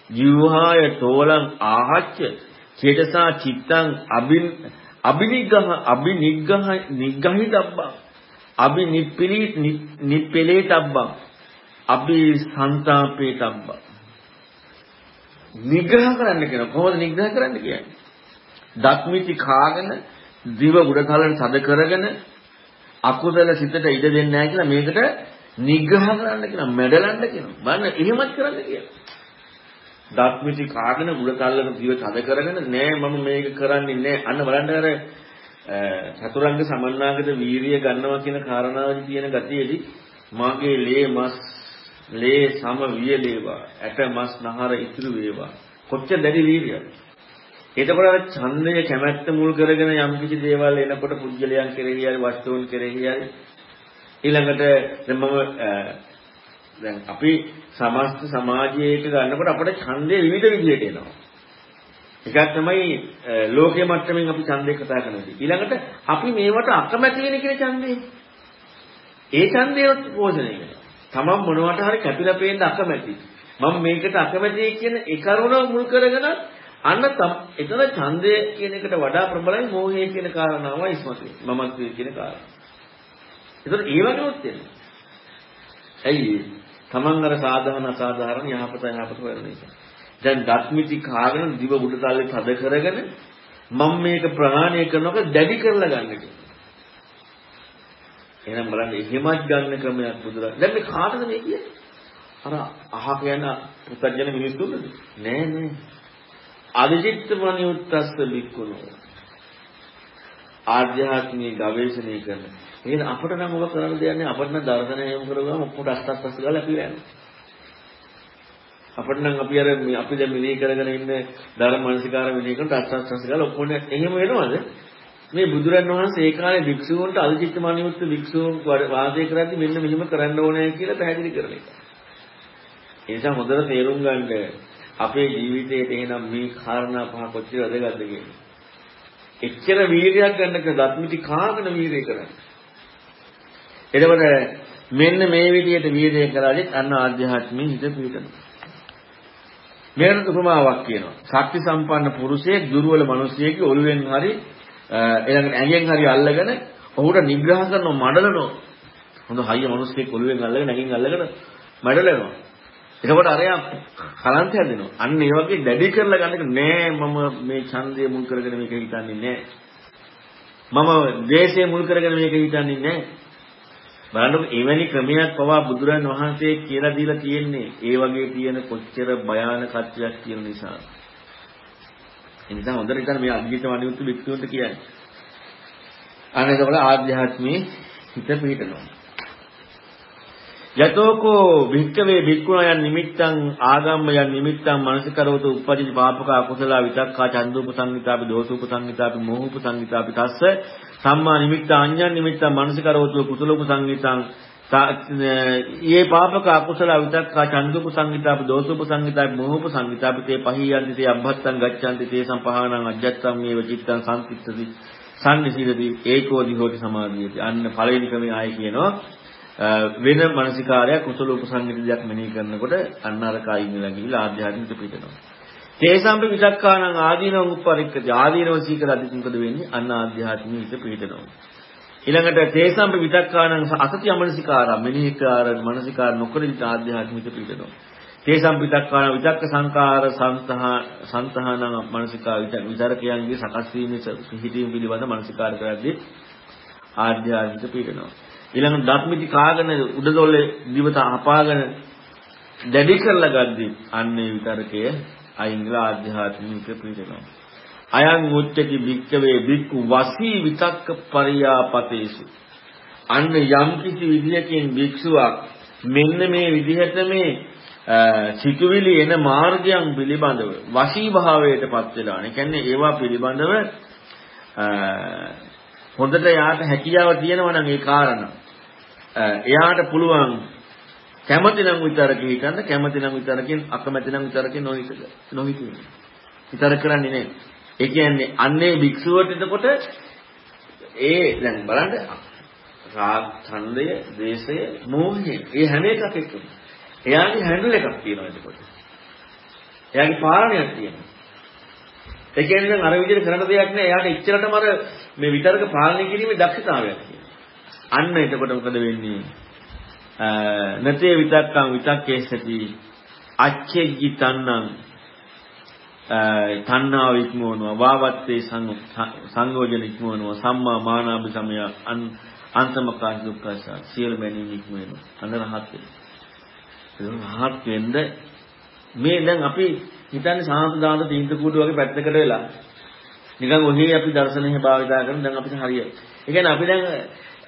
ජීවහාය තෝලං ආහච්ච චේතසා චිත්තං අබින් අබිනිග්ගහ අබිනිග්ගහ නිග්ගහිතබ්බා අබි නිප්පිලි නිප්පෙලේතබ්බා අබි සංතාපේතබ්බා නිග්‍රහ කරන්න කියන කොහොමද නිග්‍රහ කරන්න කියන්නේ? දත්මිති කාගෙන දිව උඩ කලන සද කරගෙන අකුසල සිතට ඉඩ දෙන්නේ නැහැ කියලා මේකට නිග්‍රහ කරන්න කියනවා මැඩලන්න කියනවා බලන්න එහෙමත් කරන්න කියනවා දත්මිති කාගෙන උඩ කලන දිව සද කරගෙන නෑ මම මේක කරන්නේ නෑ. අන්න බලන්න අර චතුරංග සමන්නාගත වීරිය ගන්නවා කියන කාරණාවදී තියෙන ගතියේදී මාගේ ලේ මස් ලේ සම වියලේවා ඇට මස් නහර ඉතුරු වේවා. කොච්චර දැඩි වීරියද එතකොට අර ඡන්දය කැමැත්ත මුල් කරගෙන යම් කිසි දේවල් එනකොට පුජ්‍යලයන් කෙරෙහි හරි වස්තුන් කෙරෙහි හරි ඊළඟට දැන් මම දැන් අපි සමස්ත සමාජයේක ගන්නකොට අපිට ඡන්දය විවිධ විදිහට එනවා එකක් තමයි ලෝකයේ මට්ටමින් අපි ඡන්දේ කතා කරනවා. ඊළඟට අපි මේවට අකමැති වෙන කියන ඡන්දේ. ඒ ඡන්දේ පෝෂණය කරනවා. තමන් මොනවට හරි කැපිලා පේන්න අකමැති. මම මේකට අකමැති කියන ඒ කරුණ මුල් කරගෙන අන්න එතන ඡන්දය කියන එකට වඩා ප්‍රබලයි මෝහය කියන කාරණාවයි ඉස්මතු වෙන්නේ. මමත්වයේ කියන කාරණාව. ඒතර ඒ වගේවත් වෙනවා. ඇයි තමන් අර සාධාරණ අසාධාරණ යහපත යහපත වෙන එක. දැන් දත්මිති කාගෙන දිව උඩ තල්ලේ තද කරගෙන මම මේක ප්‍රහාණය කරනකොට දැඩි කරලා ගන්න කියලා. එහෙනම් බලන්න එහෙමත් ගන්න ක්‍රමයක් බුදුරජාණන්. දැන් මේ කාටද මේ කියන්නේ? අර අහක යන පුතජන මිනිස්සුන්ද? නෑ නෑ. අදිචිත්ත මනියුත්තස්ස බික්කුණෝ. ආධ්‍යාත්මික ගවේෂණය කරන. එහෙනම් අපිට නම් ඔබ කරන්න දෙයක් නෑ. අපිට නම් දර්ශනය යොමු කරගම ඔක්කොට අස්තස්ස ගාලා අපි යන්නේ. අපිට නම් අපි අර අපි දැන් මෙනෙහි කරගෙන ඉන්න ධර්ම මනසිකාර මෙනෙහි කරන අස්තස්ස ගාලා ඔක්කොම එහෙම වෙනවද? මේ බුදුරන් වහන්සේ ඒ කාලේ භික්ෂුවන්ට අදිචිත්ත මනියුත්ත භික්ෂුව වාසය කරද්දි මෙන්න මෙහෙම කරන්න ඕනේ කියලා පැහැදිලි කරන එක. ඒ නිසා හොඳට තේරුම් ගන්න අපේ ජීවිතේට එහෙනම් මේ කාරණා පහ කොච්චර වැදගත්ද කියන්නේ. එච්චර වීර්යයක් ගන්නක දත්මිටි කාගෙන වීර්යය කරන්නේ. එතකොට මෙන්න මේ විදිහට වීර්යය කරාදිත් අන්න ආධ්‍යාත්මී හිත පිටනවා. මෙන්න උපමාවක් කියනවා. ශක්ති සම්පන්න පුරුෂයෙක් දුර්වල මිනිසියෙක්ගේ ඔළුවෙන් හරි ඊළඟට ඇඟෙන් හරි අල්ලගෙන ඔහුට නිග්‍රහ කරනවා මඩලනවා. හොඳ හයිය මිනිස්සෙක් ඔළුවෙන් අල්ලගෙන ඇඟෙන් අල්ලගෙන මඩලනවා. එතකොට අරයා කලන්ත හැදෙනවා. අන්න ඒ වගේ දැඩි කරලා ගන්න එක නෑ මම මේ ඡන්දය මුල් කරගෙන මේක හිතන්නේ නෑ. මම ද්වේෂය මුල් කරගෙන මේක හිතන්නේ නෑ. බලන්නකො එවැනි ක්‍රමයක් පවා බුදුරන් වහන්සේ කියලා දීලා තියෙන්නේ ඒ වගේ තියෙන කොච්චර භයානකත්වයක් කියන නිසා. ඒ නිසා හොඳට හිතන්න මේ අද්විත වණියුත් වික්ෂුන්ට කියන්නේ. අනේ ඒකවල ආධ්‍යාත්මී හිත පිහිටනවා. යතෝකෝ භික්කවේ භික්ඛුණ යන් නිමිත්තං ආගම්ම යන් නිමිත්තං මනසිකරවතු උපපජි පාපක අකුසල විතක්කා චන්දුප සංගීතාපි දෝසුප සංගීතාපි මෝහුප සංගීතාපි තස්ස සම්මා නිමිත්ත අඤ්ඤන් නිමිත්තං මනසිකරවතු කුසලෝප සංගීතං යේ පාපක අකුසල විතක්කා චන්දුප සංගීතාපි දෝසුප සංගීතාපි මෝහුප සංගීතාපි තේ පහියන්ති තේ අබ්බත්තං ගච්ඡanti තේ සම්පහානං අජ්ජත්තං මේව චිත්තං සම්පිත්තති. සම්නිසීදති ඒකෝදි හෝති සමාධියති. අන්න පළවෙනි ක්‍රමය ආයේ කියනවා. වෙන මානසිකාරයක් කුසල උපසංගිතයක් මෙනෙහි කරනකොට අන්න අර කයින් ඉඳලා ගිහිල්ලා ආධ්‍යාත්මික පිටනවා. තේසම්පි විචක්කානං ආදීනව උපරික්කති ආදීනව සීකර අධික මොකද වෙන්නේ? අන්න ආධ්‍යාත්මික හිත පිටනවා. ඊළඟට තේසම්ප විතක්කානං අසති අමනසිකාරා මෙනිකාර මනසිකාර නොකර විත ආධ්‍යාත්මික පීඩනවා. තේසම් විතක්කාන විතක්ක සංකාර සන්තහ සන්තහන මනසිකා විතරකයන්ගේ සකස් වීමේ පිහිටීම පිළිබඳ මනසිකාර කරද්දී ආධ්‍යාත්මික පීඩනවා. ඊළඟ දත්මිති කාගෙන උඩදොල්ලේ දිවත අපාගෙන දැඩි කරලා ගද්දී අන්නේ විතරකය අයින්ගලා ආධ්‍යාත්මික පීඩනවා. අයං උච්චති භික්කවේ භික්ඛු වසී විතක්ක පරියාපතේසු අන්න යම් කිසි විදියකින් භික්ෂුවක් මෙන්න මේ විදිහට මේ සිතුවිලි එන මාර්ගයන් පිළිබඳව වශී භාවයටපත් වෙලා. ඒ කියන්නේ ඒවා පිළිබඳව හොඳට යාට හැකියාව තියෙනවා නම් ඒ කාරණා. එයාට පුළුවන් කැමති නම් විතරක හිතන්න කැමති නම් විතරකින් අකමැති නම් විතරකින් නොහිත නොහිතින්. විතර කරන්නේ නැහැ. ඒ කියන්නේ අන්නේ භික්ෂුවට එතකොට ඒ දැන් බලන්න රාග, ඡන්දය, ද්වේෂය, මෝහය ඒ හැම එකක් එක්කම එයාගේ හැන්ඩල් එකක් තියෙනවා එතකොට. එයාගේ පාලනයක් තියෙනවා. ඒ කියන්නේ දැන් අර විදිහට කරන දෙයක් නෑ. එයාට ඉච්චරටම අර මේ විතරක පාලනය කිරීමේ දක්ෂතාවයක් තියෙනවා. අන්න එතකොට මොකද වෙන්නේ? නතේ විතක්කං විතක්කේසති අච්චෙජ්ජි තන්නං. තණ්හාව ඉක්මවනවා වාවත්තේ සංයෝජන ඉක්මවනවා සම්මා මානාභි සමය අන්තමකාශ දුක්ඛස සියලු බැනීම් ඉක්මවනවා. අනරහත් වෙනවා රහත් වෙන්න. මේ දැන් අපි හිතන්නේ සාන්ත දාන තීන්ත කූඩු වගේ පැත්තකට වෙලා. නිකන් ඔහේ අපි දර්ශනය භාවිතා කරන දැන් අපිට හරියයි. ඒ කියන්නේ අපි දැන්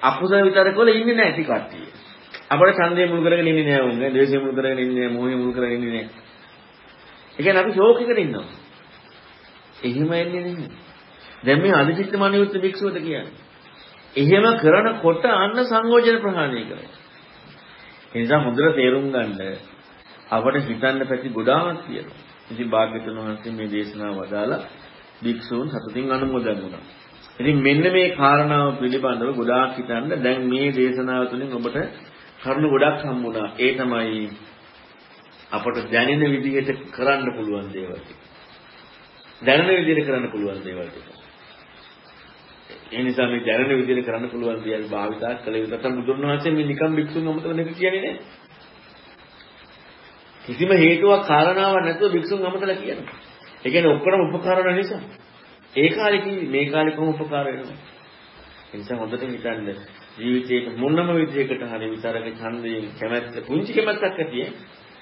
අකුසල විතරකවල ඉන්නේ නැහැ ටික කට්ටිය. අපේ ඡන්දය මුල් කරගෙන ඉන්නේ නැහැ උන්. ද්වේෂය මුල් කරගෙන ඉන්නේ නැහැ, මෝහය මුල් කරගෙන ඉන්නේ නැහැ. ඒ කියන්නේ අපි ෂෝක් එකකට ඉන්නවා. එහෙම එන්නේ නැහැ. දැන් මේ අදිචිත්ත මනියුත් භික්ෂුවට කියන්නේ. එහෙම කරනකොට අන්න සංයෝජන ප්‍රහාණය කරනවා. ඒ නිසා හොඳට තේරුම් ගන්න අපට හිතන්න පැති ගොඩාක් තියෙනවා. ඉතින් භාග්‍යතුන් වහන්සේ මේ දේශනාව වදාලා භික්ෂූන් සතුටින් අනුමෝදන් වුණා. ඉතින් මෙන්න මේ කාරණාව පිළිබඳව ගොඩාක් හිතන්න දැන් මේ දේශනාව තුළින් ඔබට කරුණු ගොඩක් හම්බුණා. ඒ තමයි අපට දැනෙන විදිහට කරන්න පුළුවන් දේවල් ටික. දැනෙන විදිහට කරන්න පුළුවන් දේවල් ටික. ඒ නිසා මේ දැනෙන විදිහට කරන්න පුළුවන් දේවල් භාවිතා කළ යුතු තමයි බුදුන් වහන්සේ මේ නිකම් භික්ෂුන් අමතන එක කියන්නේ නෑ. කිසිම හේතුවක් කාරණාවක් නැතුව භික්ෂුන් අමතලා කියනවා. ඒ කියන්නේ ඔක්කොම උපකාර වෙන නිසා. ඒ කාලේ කිව්වේ මේ කාලේ කොහොම උපකාර වෙනවා. ඒ නිසා හොඳට හිතන්න ජීවිතේක මොනම විදිහකට හරි විතරක ඡන්දයෙන් කැමැත්ත පුංචි කැමැත්තක් ඇතියි.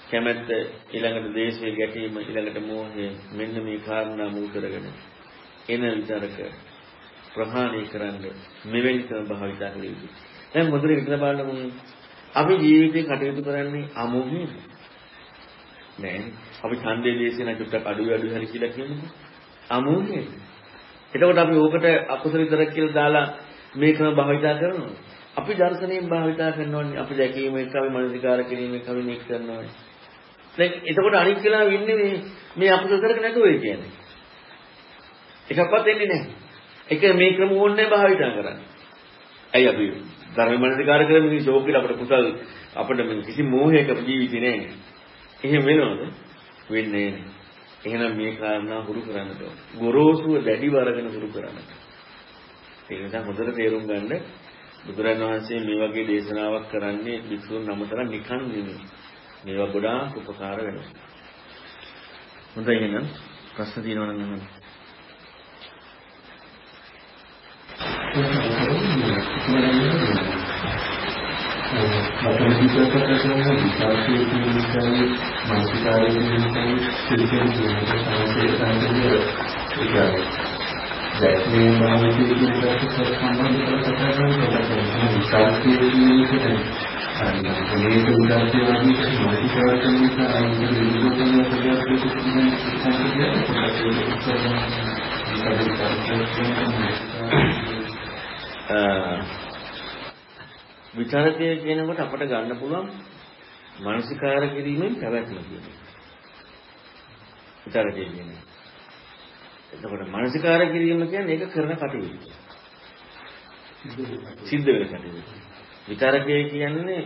කැමැත්ත ඊළඟට දේශයේ ගැටීම ඊළඟට මෝහය මෙන්න මේ කාරණා මුල් කරගෙන එන විතරක ප්‍රහාණය කරන්න මෙවැනි ක්‍රම භාවිතා කළ යුතුයි. දැන් මොකද විතර බලන්න අපි ජීවිතේ කටයුතු කරන්නේ අමෝහයෙන් නෑ. අපි ඡන්දේ දේශේ නැටුටක් අඩු අඩු හරි කියලා කියනකො අමෝහයෙන්. එතකොට අපි ඕකට අකුසල විතරක් කියලා දාලා මේ ක්‍රම භාවිතා කරනවා. අපි දර්ශනයෙන් භාවිතා කරනෝනේ අපි දැකීම එක අපි මනසිකාර කිරීම එක අපි මේක කරනෝනේ. දැන් එතකොට අනිත් කෙනා වෙන්නේ මේ මේ අකුසල කරක නැතුව ඒ කියන්නේ. එකක්වත් එන්නේ නැහැ. ඒක මේ ක්‍රම ඕනේ භාවිතා කරන්න. ඇයි අපි ධර්ම මනසිකාර කරමින් මේ ශෝකෙට අපිට කුසල් අපිට මේ කිසි මෝහයක ජීවිතේ නැහැ. එහෙම වෙනවද? වෙන්නේ නැහැ. එහෙනම් මේ කාරණා හුරු කරන්න ඕන. ගොරෝසුව දැඩිව අරගෙන හුරු කරන්න. ඒ නිසා හොඳට තේරුම් ගන්න බුදුරජාණන් වහන්සේ මේ වගේ දේශනාවක් කරන්නේ විසුණු නමතර නිකන් නෙමෙයි. මේවා ගොඩාක් උපකාර වෙනවා. හොඳයි එහෙනම් ප්‍රශ්න තියෙනවා නම් අහන්න. මතක හිතකට කරන විශ්වාසයේ තියෙන නිසායි මානසිකාරයේ තියෙන නිසායි සිල්කෙන් කියන සාමයේ සංකේතය ඒකයි. දැක්මේ භාවිතයේ කියන එකත් සම්බන්ධ කරලා කතා කරනවා. විශ්වාසයේ තියෙන එක මේක උදාහරණයක් මොකක්ද කරන්නේ ආයෙත් විදිහටම විතරකය කියනකොට අපට ගන්න පුළුවන් මානසිකාර කිරීමෙන් පැවැත්ම කියන විතරකය කියන්නේ. එතකොට මානසිකාර කිරීම කියන්නේ ඒක කරන කටයුත්ත. සිද්ධ වෙන කටයුත්ත. විතරකය කියන්නේ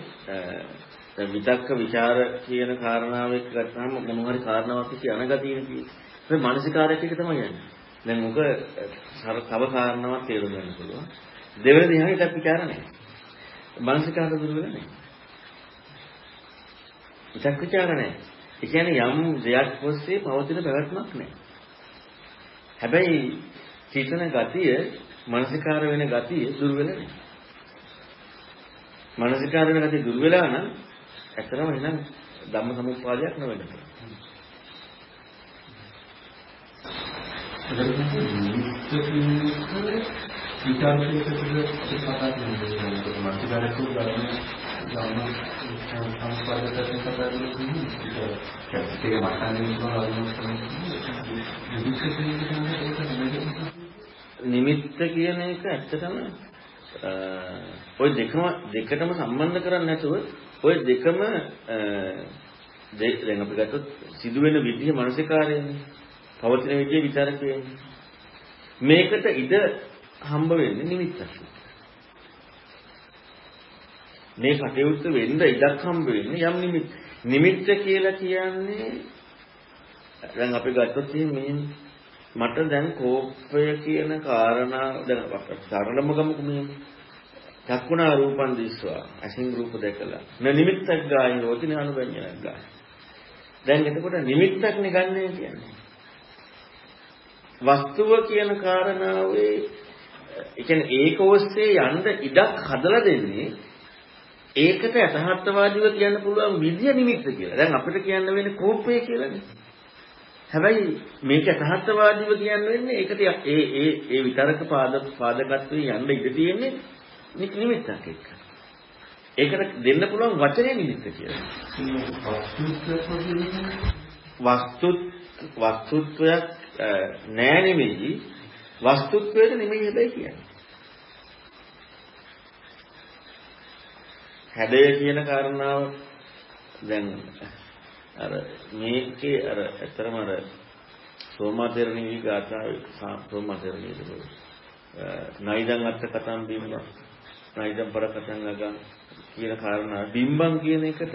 විතක්ක ਵਿਚාර කියන කාරණාව එක්ක ගත්තාම මොන හරි කාරණාවක් කිසි අනගතියින් තියෙන්නේ. ඒ මානසිකාරයක එක තමයි යන්නේ. දැන් මොක තව කාරණාවක් තේරුම් ගන්න පුළුවන්. දෙවෙනි දිහා හිතක් ਵਿਚාර නැහැ. මානසිකාර දුර වෙලා නැහැ. ඉතක් ਵਿਚාර නැහැ. ඒ කියන්නේ යම් දෙයක් ඔස්සේ පවතින පැවැත්මක් නැහැ. හැබැයි චිතන ගතිය, මානසිකාර වෙන ගතිය දුර වෙලා නැහැ. මානසිකාර වෙන ගතිය දුර වෙලා නම් ඇත්තටම එහෙනම් ධම්ම සමුප්පාදයක් නෙවෙයි. ඊටාන්තයේ කතා කරනවා මට දැනටු ගන්න ගන්න සංස්කාරයකට කතා කරනවා කැපිටේ මටන්නේ මොනවද නිමිත්ත කියන එක ඇත්තටම ඔය දෙකම දෙකටම සම්බන්ධ කරන්නේ නැතුව ඔය දෙකම දැන් අපි ගත්තොත් සිදුවෙන විදිහ මානසිකාරයනේ. පවතින විදිහ විතරක් මේකට ඉඩ හම්බ වෙන්නේ නිමිත්තක්. මේ කටයුත්ත වෙන්න ඉඩක් හම්බ වෙන්නේ යම් නිමිත්ත. නිමිත්ත කියලා කියන්නේ දැන් අපි ගත්තොත් මේ මට දැන් කෝපය කියන කාරණා දැන් සරලම ගමුකෝ මේ චක්කුණා රූපං දිස්වා අසින් රූප දැකලා න නිමිත්තක් ගායි හොතින අනුබඤ්ඤයක් ගායි දැන් එතකොට නිමිත්තක් නෙගන්නේ කියන්නේ වස්තුව කියන කාරණාවේ ඒ කියන්නේ ඒක ඔස්සේ යන්න ඉඩක් හදලා දෙන්නේ ඒකට යථාර්ථවාදීව කියන්න පුළුවන් විදිය නිමිත්ත කියලා. දැන් අපිට කියන්න වෙන්නේ කෝපය කියලානේ. හැබැයි මේක යථාර්ථවාදීව කියන්න වෙන්නේ ඒකට ඒ ඒ ඒ විතරක පාද පාදකත්වයේ යන්න ඉඩ තියෙන්නේ නිමිත්තක් එක්ක. ඒකට දෙන්න පුළුවන් වචනේ නිමිත්ත කියලා. වස්තුත් වස්තුත්වයක් නෑ නෙමෙයි වස්තුත්වයට නෙමෙයි හැබැයි කියන්නේ. හැඩය කියන කාරණාව දැන් අර මේකේ අර ඇත්තරම අර සෝමාතේරණී ගාථාවේ සෝමාතේරණී නයිදන් අත්ත කතම් බිම්බ නයිදන් පර කතං අගම් කියන කාරණා බිම්බම් කියන එකට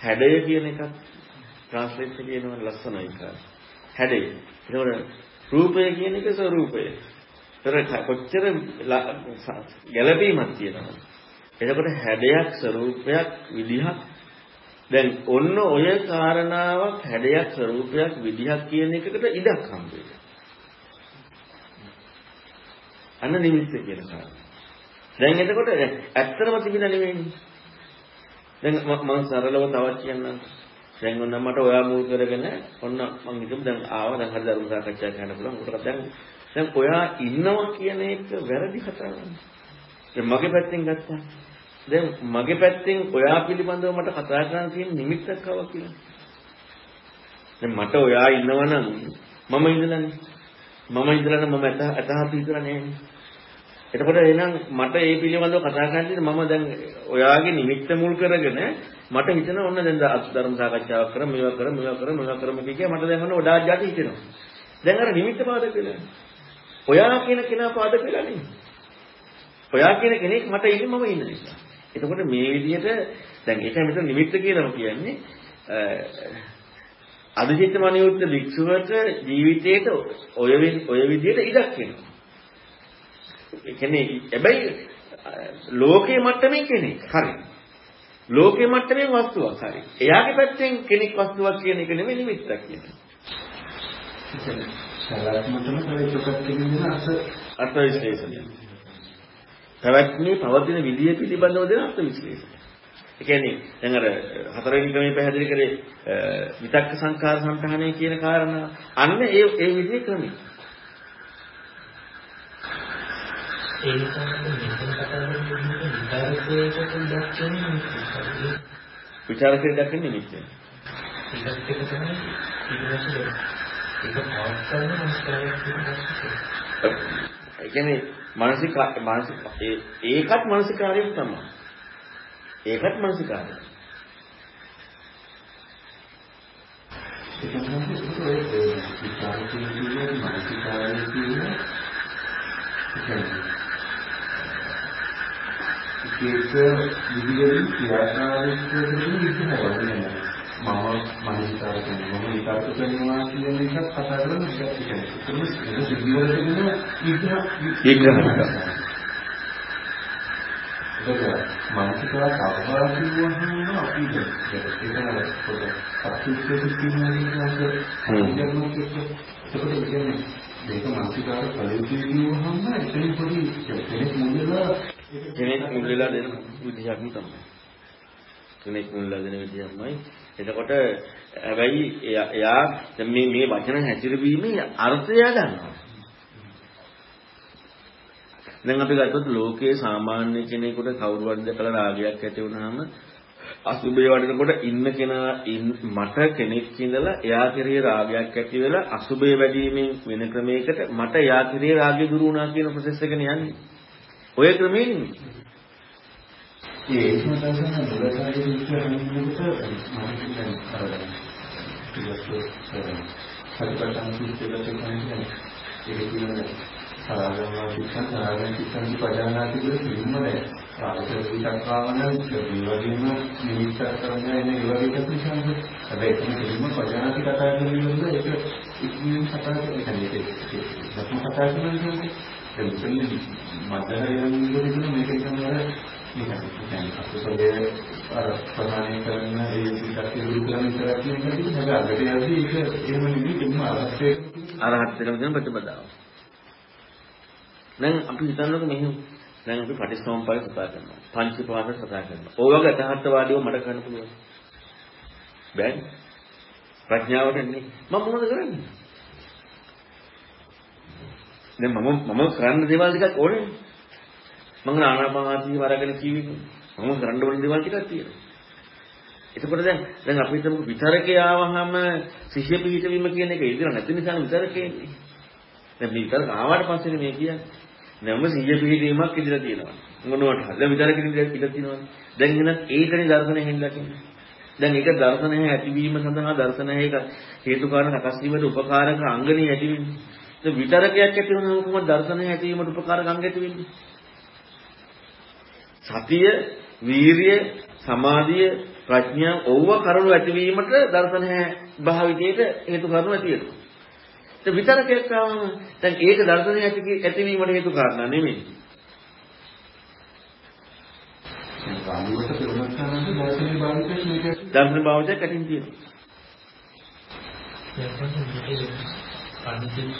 හැඩය කියන එකක් ට්‍රාන්ස්ලේට් කියනවා ලස්සනයි ඒක හැඩය ඒකවල රූපය කියන එක ස්වરૂපය. ඒතර කොච්චර ගැළපීමක් තියෙනවද? එතකොට හැඩයක් ස්වરૂපයක් විදිහක් දැන් ඔන්න ඔය කාරණාවක් හැඩයක් ස්වરૂපයක් විදිහක් කියන එකට ඉඩක් හම්බ වෙනවා. අන්න නිමිත්ත කියන කාරණා. දැන් එතකොට ඇත්තම තිබුණ නෙමෙයිනේ. දැන් මම සරලව තවත් කියන්නම්. දැන් ඔන්න මට ඔයා මුල් කරගෙන ඔන්න මම හිතමු දැන් ආවා දැන් හරි ධර්ම සාකච්ඡා කරන්න පුළුවන්. උකට දැන් දැන් ඔයා ඉන්නවා කියන එක වැරදි කතාවක්. දැන් මගේ පැත්තෙන් ගත්තා. දැන් මගේ පැත්තෙන් ඔයා පිළිබඳව මට කතා කරන්න තියෙන නිමිත්තක් ආවා කියලා. දැන් මට ඔයා ඉන්නවනම් මම ඉඳලානේ. මම ඉඳලා මම අත අතහත් හිතලා නෑනේ. එතකොට එහෙනම් මට ඒ පිළිබඳව කතා කරන්න තියෙන මම දැන් ඔයාගේ නිමිත්ත මුල් කරගෙන මට හිතෙන ඕන දැන් ධර්ම සාකච්ඡාවක් කර මේවා කර මේවා කර මේවා කරමු කිය මට දැන් ඔන්න ඔඩා ජාති හිතෙනවා. දැන් අර නිමිත්ත පාදක වෙලා. ඔයා කියන කෙනා පාදක වෙලා නෙමෙයි. ඔයා කියන කෙනෙක් මට ඉන්නේ මම ඉන්න නිසා. එතකොට මේ විදිහට දැන් ඒක මෙතන නිමිත්ත කියලාම කියන්නේ අදිචිත්ත මනියුත් භික්ෂුවට ජීවිතේට ඔය ඔය විදිහට ඉඩක් වෙනවා. ඒ කියන්නේ හැබැයි ලෝකේ මට්ටමේ කෙනෙක් හරි. ලෝකේ මට්ටමේ වස්තුවක් හරි. එයාගේ පැත්තෙන් කෙනෙක් වස්තුවක් කියන එක නෙමෙයි නිමිත්තක් කියන්නේ. අස අර්ථ විශ්ලේෂණය. පැවැත්මේ පවතින විදිය පිළිබඳව දෙන අර්ථ විශ්ලේෂණය. ඒ කියන්නේ දැන් අර හතරවෙනි ක්‍රමයේ පැහැදිලි කරේ විතක්ක සංකාර සංඨානය කියන කාරණා අන්න ඒ ඒ විදිහේ ක්‍රමයි. ඒ නිසා මෙතන කතා කරන්නේ විතරකයකට දැක්වෙන්නේ විචාරකේ දක්වන්නේ නිමිති. ඒකත් එක තමයි ඊට පස්සේ ඒක පවත්වන්න මොස්තරයක් තියෙනවා. ඒ කියන්නේ මානසික මානසික ඒකත් මානසිකාරයක් තමයි. ඒකත් මානසිකාරයක්. ඒක තමයි ඔය විචාරකයේ කියන මානසිකාරයේ කියන ඒක විදිහට ක්‍රියාකාරීත්වයෙන් විදිහවන්නේ මම මනසාර කරනවා මම විකාශ කරනවා කියන එකත් කතා කරන එකක් කියන්නේ ඒක සිද්ධ වෙන විදිහ විග්‍රහ මානසිකව සබ්බා කියවහම අපි ඒකන පොත අත්‍යවශ්‍ය කියනවා කියනවාට ඒකට කියන්නේ මේක මානසිකාර පරිදි කියවහම එතන පොඩි කෙනෙක් මුලලා කෙනෙක් මුල්ලලා දෙන විදිහක්ම තමයි. කෙනෙක් මුල්ලලා දෙන විදිහක්මයි. එතකොට හැබැයි එයා මේ මේ වචන හැසිරවීමේ අර්ථය ගන්නවා. දැන් අපි ගත්තොත් ලෝකයේ සාමාන්‍ය කෙනෙකුට කවුරුවත් දැකලා රාගයක් ඇති වුනහම අසුබේ වඩනකොට ඉන්න කෙනා මට කෙනෙක් ඉඳලා එයා කෙරේ රාගයක් ඇති වෙලා අසුබේ වැඩිවීමෙන් වෙන ක්‍රමයකට මට එයා කෙරේ රාගය දුරු වුණා කියන ප්‍රොසෙස් එකනේ යන්නේ. ඔය ක්‍රමයෙන් ඒ ඒකම තමයි මුලකාරී විශ්වාසයෙන් කියනකොට මම කියන්නේ අර සතිපට්ඨාන සූත්‍රයේ කියන්නේ ඒක කියන්නේ සාරාගම විස්සන් සාරාගම විස්සන් පජානාති කියලා කිව්වනේ ආයත විතක්කාවන මේ වගේම නිමිත්තක් කරන්නේ එන්නේ ඒ වගේ එකක් නිසා හැබැයි ඒක කිසිම පජානාති කතා කරන්නේ ඒක ඉක්මනින් කතා කරන්නේ ඒක ඒක කතා කරන්නේ දැන් මෙතන මදහර යන විදිහට මේක තමයි අර නිකන් අකුසලයේ අර ප්‍රහාණය කරන ඒ විදිහට ඉදිරි කරන විතරක් කියන්නේ නැහැ අගට යද්දී ඒක එහෙම නෙවෙයි කිසිම අරහත්යේ අරහත් වෙනම කියන ප්‍රතිපදාව. දැන් අපි හිතන්නකො මෙහෙම දැන් අපි පටිච්චසමුප්පාද කතා කරනවා. පංච පාද කතා කරනවා. ඕවගේ අතහත්වාදීව මට කරන්න පුළුවන්. බෑනේ. ප්‍රඥාවට එන්නේ මම මොනවද කරන්නේ? දැන් මම මම කරන්න දේවල් ටිකක් ඕනේ. මම ආනාපානසතිය වරගෙන කිව්වේ මම කරන්න ඕන දේවල් ටිකක් තියෙනවා. එතකොට දැන් දැන් අපි හිතමු විතරකේ ආවහම සිහිය පිහිටවීම කියන එක ඉදිරිය නැති නිසා විතරකේ එන්නේ. දැන් මේ විතරක ආවට පස්සේ මේ කියන්නේ. නැම සිහිය පිහිටවීමක් ඉදිරිය තියෙනවා. මොනවට හද විතරකේ ඉදිරිය තියෙනවා. දැන් එහෙනම් ඒකනේ දර්ශනය හෙන්නලා කියන්නේ. දැන් ඒක දර්ශනය ඇතිවීම සඳහා දර්ශනය හේතු කාරණ සකස් වීමට උපකාරක අංගනේ ඇති දැන් විතරකයක් ඇති වෙනවා කොහොමද දර්ශනය ඇතිවීමට උපකාරක අංග ඇති වෙන්නේ? සතිය, වීරිය, සමාධිය, ප්‍රඥා ඕව කරුණු ඇතිවීමට දර්ශනය භාවිතයට හේතු කරුණු ඇති වෙනවා. ඒ විතරකයක් ආවම දැන් ඒක දර්ශනය ඇති ඇතිවීමට හේතු කාරණා නෙමෙයි. දර්ශන භාවිතයක් ඇතින් තියෙනවා. පඬිතුන්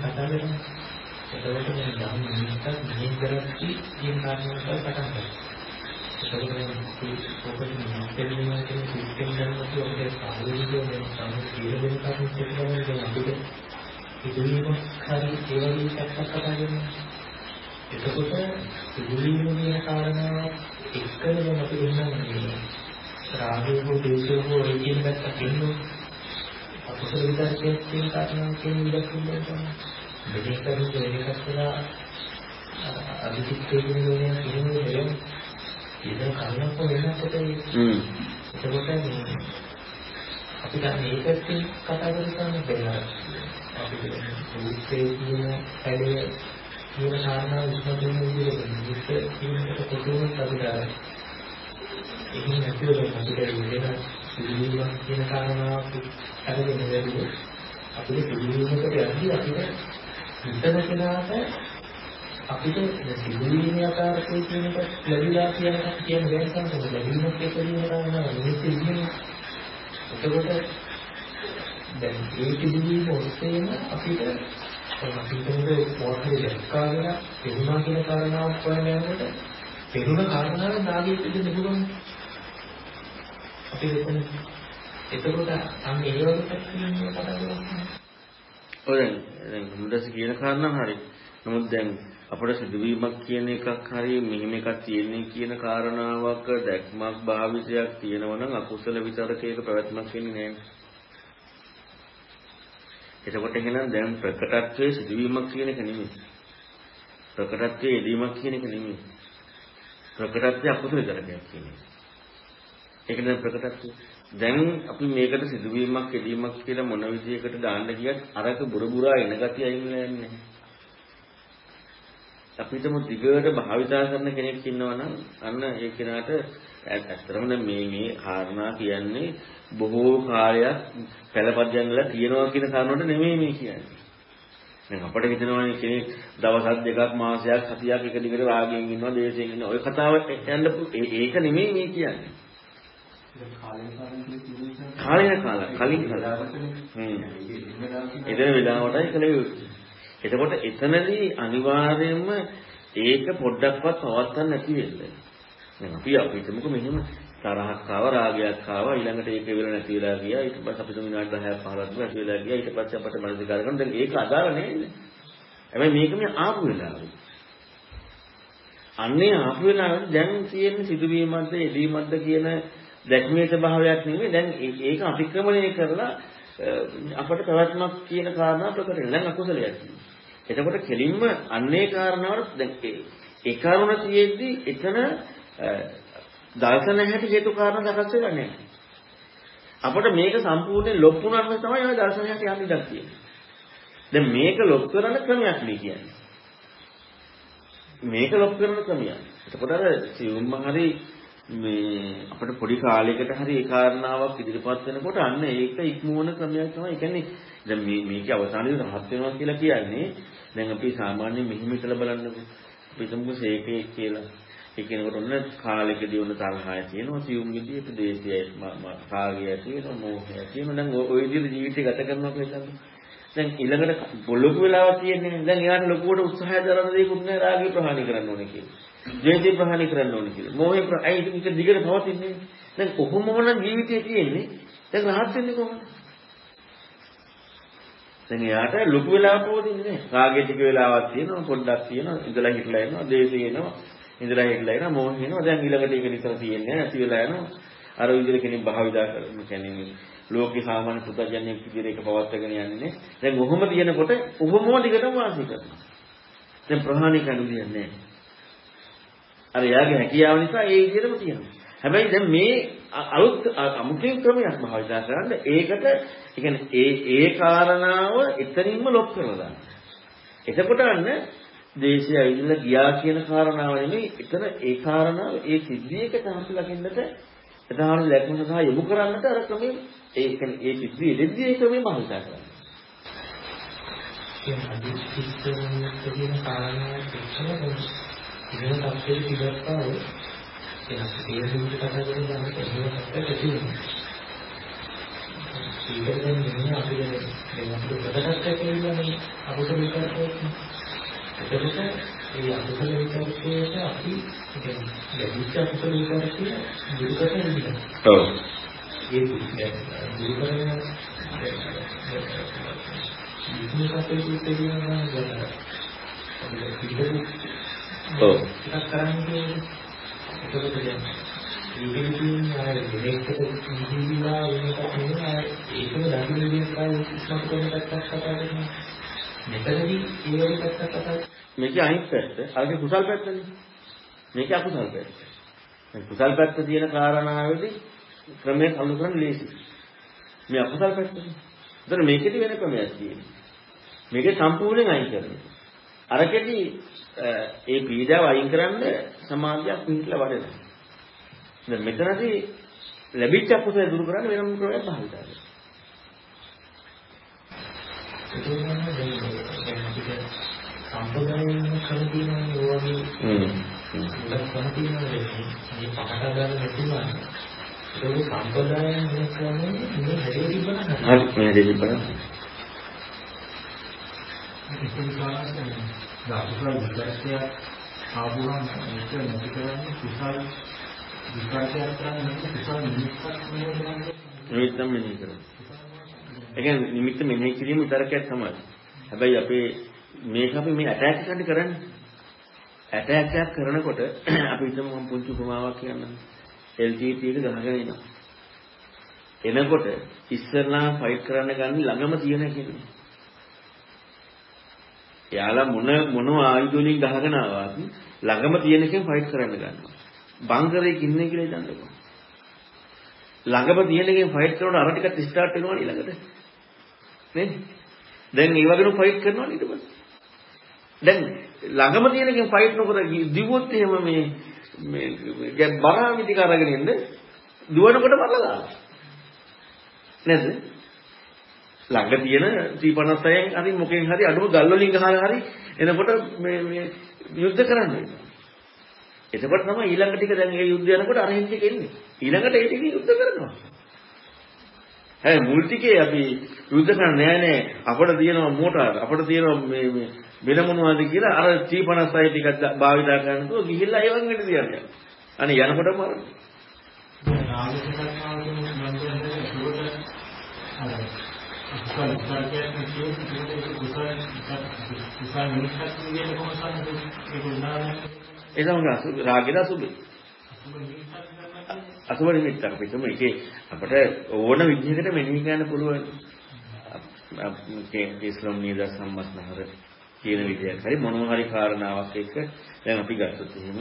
කතා කරනවා. එතකොට මේ ධම්ම නිමිත්තක් මෙහෙ කරද්දී කියන කාරණාවල් පටන් ගන්නවා. එතකොට මේ ફોකස් මෙහෙම කියන සිස්ටම් ගන්නකොට ඔබේ සාධුවිදෝ මේ සාධු කියලා දෙන කාරණා කියනවා දැන් අපිට ඉදිරියම හරි ඒ වගේ එකක් කතා කරනවා. එතකොට ඉදිරියම කියන කාරණාව එක්කම අපි දෙන්නා රාගය හෝ දේශය හෝ ඒ කියන පැත්තක් ඉන්නවා. අකුසල විදර්ශනයේ තියෙන කාරණා කියන විදිහට කියනවා. මෙතෙක් කරුත් වෙනකස් වෙලා අභිචිත්තේ කියන දෝණය කියන්නේ මෙලොව ඉතින් කරුණක් වෙනකොට හ්ම් එතකොට මේ අපිට මේකත් කතා කරන්න බැහැ අපිට රූපේ කියන හැඩය කියන කාරණා විශ්වාසයෙන් විදිහට විස්තර කියනකොට කොහොමද අපිට එහෙම නැතිව අපිට වෙන සිදුවීමක් කියන කාරණාවක් අරගෙන ඉඳලා අපිට සිදුවීමකට යද්දී අපිට හිතන කෙනාට අපිට සිදුවීමේ ආකාරයේ කියන එක ලැබිලා කියන කියන වෙනසක් තමයි ලැබීමක් එක දිනනවා නිමිති ඉන්නේ. එතකොට දැන් ඒ සිදුවීම ඔස්සේම අපිට අපිටේ මොහොතේ දැක්කාගෙන පෙනුනා කියන කාරණාව හොයන යනකොට පෙනුන කාරණාව නාගයේ පිටින් නෙබුණා. අපි එතන එතකොට අන්න ඒ වගේ පැත්තකින් කතා කරන්නේ. ඔය දැන් මුදස් කියන කාරණා හරි. නමුත් දැන් අපට සිදුවීමක් කියන එකක් හරි මෙහෙම එකක් තියෙන්නේ කියන කාරණාවක දැක්මක් භාවිතයක් තියෙනවා නම් අකුසල විතරකයක පැවැත්මක් වෙන්නේ නැහැ. එතකොට එහෙනම් දැන් ප්‍රකටත්වයේ සිදුවීමක් කියන එක නෙමෙයි. ප්‍රකටත්වයේ යෙදීමක් කියන එක නෙමෙයි. ප්‍රකටත්වයේ අකුසල විතරකයක් කියන්නේ. ඒක දැන් ප්‍රකටත්වය. දැන් අපි මේකට සිදුවීමක් එදීමක් කියලා මොන විදියකට දාන්න ගියත් අරක බුරබුරා එන ගතිය අයින්ලා යන්නේ. අපිටම දිගට භාවිතා කරන කෙනෙක් ඉන්නවා නම් අන්න ඒ කෙනාට ඇත්තටම මේ මේ කාරණා කියන්නේ බොහෝ කාලයක් පළපදියම් වල තියනවා කියන කාරණාවට නෙමෙයි මේ කියන්නේ. දැන් අපිට හිතනවානේ කෙනෙක් දවසක් දෙකක් මාසයක් සතියක් එක දිගට රාගයෙන් ඉන්නවා දේශයෙන් ඉන්නවා. ඔය කතාව යන්න ඒක නෙමෙයි මේ කියන්නේ. කාලය කාලා කලින් කලා. හ්ම්. එතන වෙලාවටයි කල. එතකොට එතනදී අනිවාර්යයෙන්ම ඒක පොඩ්ඩක්වත් පවත්වන්න නැති වෙන්නේ. දැන් අපි අපි හිතමුකෝ මෙහෙම තරහක් ආව රාගයක් ආව ඊළඟට ඒක ඉවර නැති වෙලා ගියා ඊට පස්සේ අපිට විනාඩි 10ක් 15ක් නැති වෙලා ගියා ඊට පස්සේ අපිට මනස කරගන්න දැන් ඒක අදාළ නෑනේ හැබැයි මේක මේ ආපු වෙලාවේ අන්නේ ආපු වෙලාවේ දැන් තියෙන සිදුවීමක්ද එදීමක්ද කියන දැක්මේ ස්වභාවයක් නෙමෙයි දැන් ඒක අතික්‍රමණය කරලා අපට පැවැත්මක් කියන කාරණා ප්‍රකට වෙනවා දැන් අකුසලයක් එතකොට කෙලින්ම අන්නේ කාරණාවට දැන් ඒ කරුණ තියෙද්දි එතන දර්ශන හැටි හේතු කාරණා සකස් වෙලා නැහැ. අපිට මේක සම්පූර්ණයෙන් ලොප් වුණාම තමයි ඔය දර්ශනයට යන්න ඉඩක් තියෙන්නේ. දැන් මේක ලොප් කරන ක්‍රමයක් මේ කියන්නේ. මේක ලොප් කරන ක්‍රමයක්. එතකොට අර සියුම්ම හරි මේ අපිට පොඩි කාලයකට හරි ඒ කාරණාවක් ඉදිරිපත් වෙනකොට අන්න ඒක ඉක්මවන ක්‍රමයක් තමයි. ඒ කියන්නේ දැන් මේ මේකේ අවසානයේ රහත් වෙනවා කියලා කියන්නේ දැන් අපි සාමාන්‍යයෙන් මෙහිම ඉතලා බලන්නකො. අපි හිතමුකෝ සේකේ කියලා. ඒ කෙනෙකුට ඔන්න කාලෙකදී ඔන්න තරහය තියෙනවා සියුම් විදිහේ ප්‍රදේශයයි කාගය තියෙනවා මෝහය තියෙනවා දැන් ওই විදිහට ජීවිතය ගත කරනවා කියලා දැන් ඊළඟට ලොකු වෙලාවක් තියෙන්නේ දැන් එයාට ලොකුවට උත්සාහය දරන දේකුත් නෑ රාගය ප්‍රහාණය කරන්න ඕනේ කියලා. ද්වේෂය ප්‍රහාණය කරන්න ඕනේ කියලා. මෝහය අයි ඒක දිගට පවතින්නේ. දැන් කොහොමම නම් ජීවිතේ තියෙන්නේ දැන් rahat වෙන්නේ කොහොමද? දැන් එයාට ලොකු වෙලාවක් පවතින්නේ නෑ. රාගය ටික වෙලාවක් තියෙනවා පොඩ්ඩක් තියෙනවා ඉඳලා හිටලා එනවා දේශය එනවා ඉඳලා හිටලා එනවා මොහොත වෙනවා දැන් ඊළඟට ඒක නිතර තියෙන්නේ නැති වෙලා යනවා අර විදිහට කෙනෙක් භාවිතා කරන කියන්නේ ලෝකේ සාමාන්‍ය පුතජනයෙක් විදිහට ඒක පවත්වාගෙන යන්නේ දැන් කොහොම තියෙනකොට උහුමෝ දිගටම වාසය කරනවා දැන් ප්‍රහාණය කරන්න දෙන්නේ නැහැ අර යාගේ හැකියාව නිසා ඒ විදිහටම තියෙනවා. හැබැයි දැන් මේ අලුත් අමුතුන් ක්‍රමයක් භාවිතා කරන්න. ඒකට ඒ ඒ ඒ කාරණාව එතනින්ම ලොක් කරලා දාන්න. එතකොට අන්න දේශය ඇවිල්ලා ගියා කියන කාරණාව නෙමෙයි. එතන ඒ කාරණාව ඒ සිද්ධියක තමයි ලකින්නට එතන ලැක්ම සහ යොමු කරන්නට අර ක්‍රමයේ ඒ කියන්නේ ඒ සිද්ධිය දෙද්දී ඒ ක්‍රමයේ භාවිතා කරනවා. කියන අදිස්ත්‍යයෙන් කියන කාරණාව එක්කම ඉගෙන තත්ත්වයේ පිටස්තාව එන තේරුම් කතා කරන ගමන් එහෙම තත්ත්වයක් ඇති වෙනවා. ඊටෙන් මෙන්න අපිට දැන් අපිට ප්‍රකටයක් කියලා මේ අපිට මේකට එතකොට ඒ අකුසල විචාරකයට අපි කියන්නේ ලැබිච්ච අකුසල විචාරකය දුරු කරන්න ඉන්නවා. ඔව්. ඒ දුරු කරන ඉක්මනට අපේ ජීවිතේ කියනවා නේද? අපිට පිළිගන්න. ඔව්. ඒක කරන්නේ එතකොට දැන් ඉතින් ආයෙ දෙකකට ඉඳිලා වෙනකම් නෙවෙයි ඒකම දකින්න දෙයක් ආයෙ ඉස්මතු කරන පැත්තක් කතා කරනවා. මෙතනදී ඒ වගේ පැත්තක් කතා මේකේ අනිත් පැත්ත අරගේ කුසල් පැත්තනේ. මේකේ අකුසල් පැත්ත. මේ කුසල් පැත්ත තියෙන කාරණාවෙදී ක්‍රමයක් අනුකරන ලේසි. මේ අකුසල් පැත්තනේ. එතන මේකෙදි වෙන ක්‍රමයක් තියෙනවා. මේකේ සම්පූර්ණයෙන් අයින් කරනවා. අරකෙදි ඒ පීඩාව අයින් කරන්න සමාධියක් පිහිටලා වඩනවා. දැන් මෙතනදී ලැබිච්ච අකුසල දුරු කරන්න වෙනම ක්‍රමයක් භාවිතා කරනවා. ඒක තමයි දැන් අපිට සම්ප්‍රදායෙන් කර තියෙනවා ඒ වගේ හ්ම් ඒක කර තියෙනවා මේ පහට ගන්න නැතුණා ඒක සම්ප්‍රදායෙන් මේ ක්‍රමයේ මේ හැදෙන්න තිබුණා හරි මේ හැදෙන්න තිබුණා දාපුසල් විචාරය ආවුවම ඒක නැති කරන්නේ කුසල් විචාරයක් කරන්නේ කුසල් නිමිත්තක් නෙවෙයි නිමිත්තම මෙනෙහි කරනවා. ඒ කියන්නේ නිමිත්ත මෙනෙහි කිරීම විතරකයක් තමයි. හැබැයි අපේ මේක අපි මේ ඇටැක් එකට කරන්නේ. ඇටැක් එකක් කරනකොට අපි හිතමු මම පුංචි උපමාවක් කියන්නම්. LTT එක ගහගෙන එනවා. එනකොට ඉස්සරලා ෆයිට් කරන්න ගන්න ළඟම තියෙන කෙනෙක්. එයාලා මොන මොන ආයුධ වලින් ගහගෙන ආවත් ළඟම තියෙන එකෙන් ෆයිට් කරන්න ගන්නවා. බංකරයක ඉන්නේ කියලා හිතන්නකෝ. ළඟම තියෙන එකෙන් ෆයිට් කරනකොට අර ටිකත් ස්ටාර්ට් වෙනවා ඊළඟට. නේද? දැන් ඒ වගේම ෆයිට් කරනවා ඊට පස්සේ. දැන් ළඟම තියෙන එකෙන් ෆයිට් නොකර දිවුවොත් එහෙම මේ මේ බරාමි ටික අරගෙන ඉන්න දුවනකොට මරලා දානවා. නේද? ළඟ තියෙන T56න් හරි මොකෙන් හරි අඩුම ගල් වලින් ගහලා හරි එනකොට මේ මේ යුද්ධ කරන්න වෙනවා. එතකොට තමයි ඊළඟ ටික දැන් මේ යුද්ධ යනකොට අර හින්දේ එන්නේ. ඊළඟට ඒ ටික යුද්ධ කරනවා. හැබැයි මුල් ටිකේ අපි යුද්ධ කරන්නේ නෑ නෑ අපිට තියෙනවා මෝටාර අපිට තියෙනවා මේ මේ වෙන මොනවද කියලා අර T56 ටිකක් භාවිතා කරනකොට ගිහිල්ලා ඒවන් වෙන්න දියන්නේ. අනේ යනකොටම කුසල කුසල කියන්නේ කියන්නේ කුසල කුසල නිමිත්තක් කියන්නේ කොහොමද ඒක උදාහරණයක් ඒ තමයි අසුබ රාගයද අසුබේ. අසුබ නිමිත්තක් අපි තුමු ඒකේ අපිට ඕන විදිහකට මෙනෙහි කරන්න පුළුවන්. මේ ඉස්ලාම් නීද සම්මස්නහර කියන විදියක් හරි මොනවා හරි කාරණාවක් එක්ක දැන් අපි ගත්තොත් එහෙම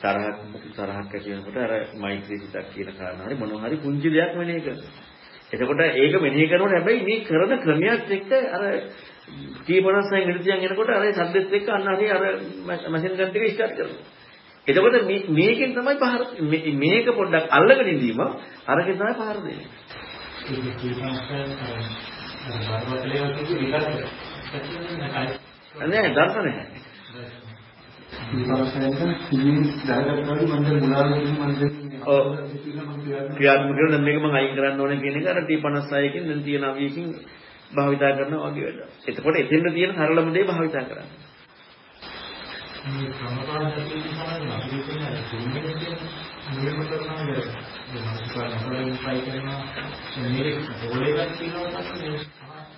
තරහක් තරහක් ඇති වෙනකොට අර මෛත්‍රී සිතක් කියන කාරණා හරි මොනවා හරි පුංචි දෙයක් මෙනෙහි කරනවා. එතකොට ඒක මෙනෙහි කරනකොට හැබැයි මේ කරන ක්‍රමයක් එක්ක අර T56 ඉරිතියන් එනකොට අර සද්දෙත් එක්ක අන්න හරි අර මැෂින් ගන් ටික ස්ටාර්ට් කරනවා. එතකොට මේකෙන් තමයි පහර මේක පොඩ්ඩක් අල්ලගෙන ඉඳීම අරගෙන තමයි පහර දෙන්නේ. නෑ දර්ශන නැහැ. විපස්සනායෙන් ඔව් ක්‍රියාත්මක කරන මේක මම අයින් කරන්න ඕනේ කියන එක අර T56 කින් දැන් තියෙන අවියකින් භාවිතා කරනවා වගේ වැඩ. එතකොට එතෙන්ද තියෙන සරලම දේ භාවිතා කරන්න. මේ සමපාද සතිය තමයි අපි කියන්නේ තුන්වෙනි නියම කරනවා නේද?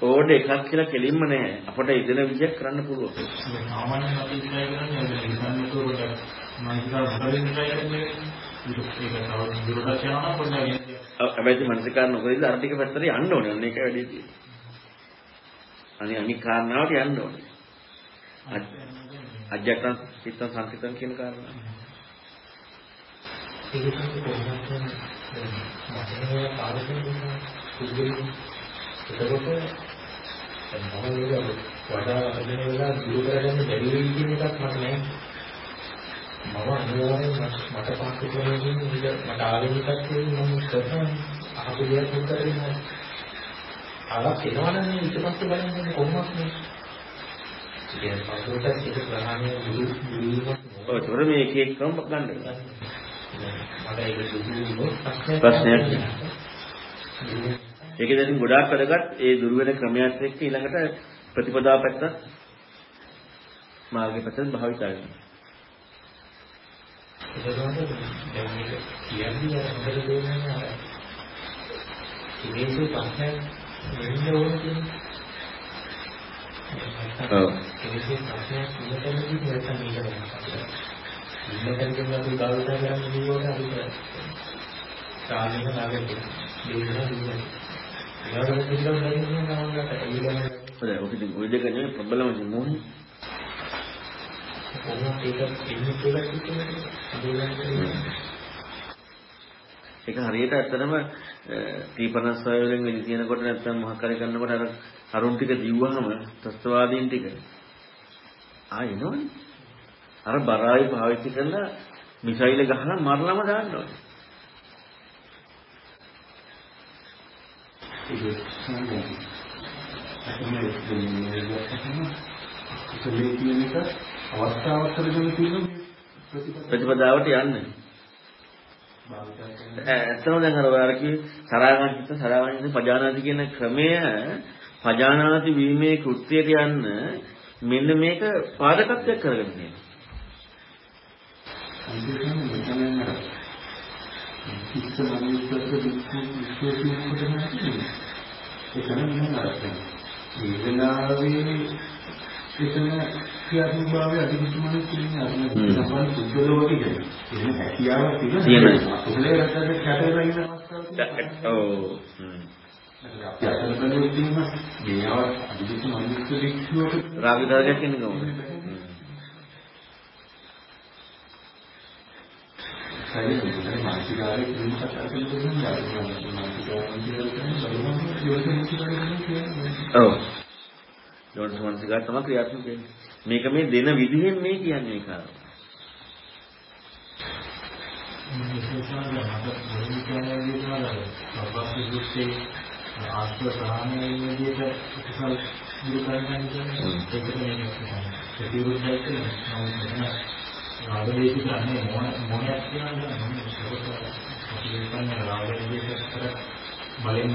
ඕඩ එකක් කියලා කෙලින්ම නෑ. අපට ඉදෙන විදියක් කරන්න පුළුවන්. සාමාන්‍යයෙන් අපි try කරන්නේ හැබැයි මනසිකාර නොකරilla අර ටික පැත්තට යන්න ඕනේ. අන්න ඒක වැඩි තියෙන්නේ. අනිත් අනිත් කාරණාවට යන්න ඕනේ. අජ්ජත්තං චිත්තං සංකිතං කියන කාරණා. ඒක තමයි කොහොමද මම වඩා අදින වෙලා දුරු කරගන්න බැරි වෙයි කියන එකක් මට නෑ. මම අනිවාර්යෙන් මට පාස්කු කරගෙන ඉඳ මට ආවෙන එකක් මම කරනවා. අහපු දෙයක් කරගෙන ආවක් එනවනම් ඊට පස්සේ බලන්න කොහොමද මේ ඉතින් පස්සට ඒක ප්‍රහාණය දුරු දුරුවීමක් ඔය තොර මේ එක එකම ගන්න. මට ඒක දුරු ප්‍රශ්නයක් ඒක දැන් ගොඩාක් වැඩගත් ඒ දුර වෙන ක්‍රමයක් එක්ක ඊළඟට ප්‍රතිපදා පැත්ත මාර්ගය පැත්තෙන් භාවිත කරනවා. එතකොට දැන් මේක කියන්නේ අර හොඳට තේරෙනවා අර ඉමේජ් පස්සෙන් වෙන්න ඕන කියන්නේ. ඔව්. ඉමේජ් පස්සෙන් ඉන්නකදී නැත්නම් මේක වෙනවා. ඉන්නකදී අපි භාවිත කරන්නේ මේවට අපිට සාමික නාගරික දේශනා දුන්නා. ඒකට පිළිගන්න බැරි වෙනවා නේද? හොඳයි ඔක ඉතින් ওই දෙක නෙවෙයි ප්‍රබලම මොන්නේ. කොහොමද ඒක එන්නේ කියලා කියන්නේ? ඒක හරියට ඇත්තටම T56 වලින් වෙලි තියෙනකොට නැත්තම් මොහක් හරි කරනකොට අර අරුන් ටික දිව්වහම ත්‍ස්තවාදීන් ටික ආ එනවනේ. අර බරායි පාවිච්චි කරලා මිසයිල ගහලා මරලම දාන්නවා. ඒක සම්බන්ධයි. ඉතලේ කියන එක අවස්ථාවක් කරගෙන තියෙන ප්‍රතිපදාවට යන්නේ. ඇත්තම දැන් අර ඔයාලා කිව්වේ සරාගන්නිත සරාගන්නිත පජානාති කියන ක්‍රමය පජානාති වීමේ කෘත්‍යයට යන්න මෙන්න මේක පාදකත්වයක් කරගෙන තියෙනවා. ඒක නම් නරකයි. වේදනාවේ එතන ක්‍රියාත්මකභාවය අධිමුතුමනේ කියන්නේ අර සම්බන්ධ සුද්ධලෝක කියන්නේ. එහෙම හැකියාවක් තියෙනවා. ඔකලේ රටට කැටරලා ඉන්න අවස්ථාවක්. ඔව්. අපි අතන බලන්නේ තියෙනවා. මේවා අධිමුතුමනේ වික්ෂුවක රාග ධර්මයක් කියන්නේ කොහොමද? හරි මානසිකාරයේ කිසිම කතා කරන්න බෑ මානසිකාරයෙන් කියන්නේ ඔව් යෝනිසමනසිකාර තමයි ක්‍රියාත්මක වෙන්නේ. මේක මේ දෙන විදිහෙන් මේ කියන්නේ ඒ කාරණා ආශ්‍රව ප්‍රාණය විදිහට කුසල දුරු කරගන්න කියන්නේ ඒකට මේ ප්‍රතිවිරුද්ධයි කියලා නමුත් රාගදේශ කියන්නේ මොන මොනක් කියනවා අපි කියන්නේ රාගදේශ කර බලෙන්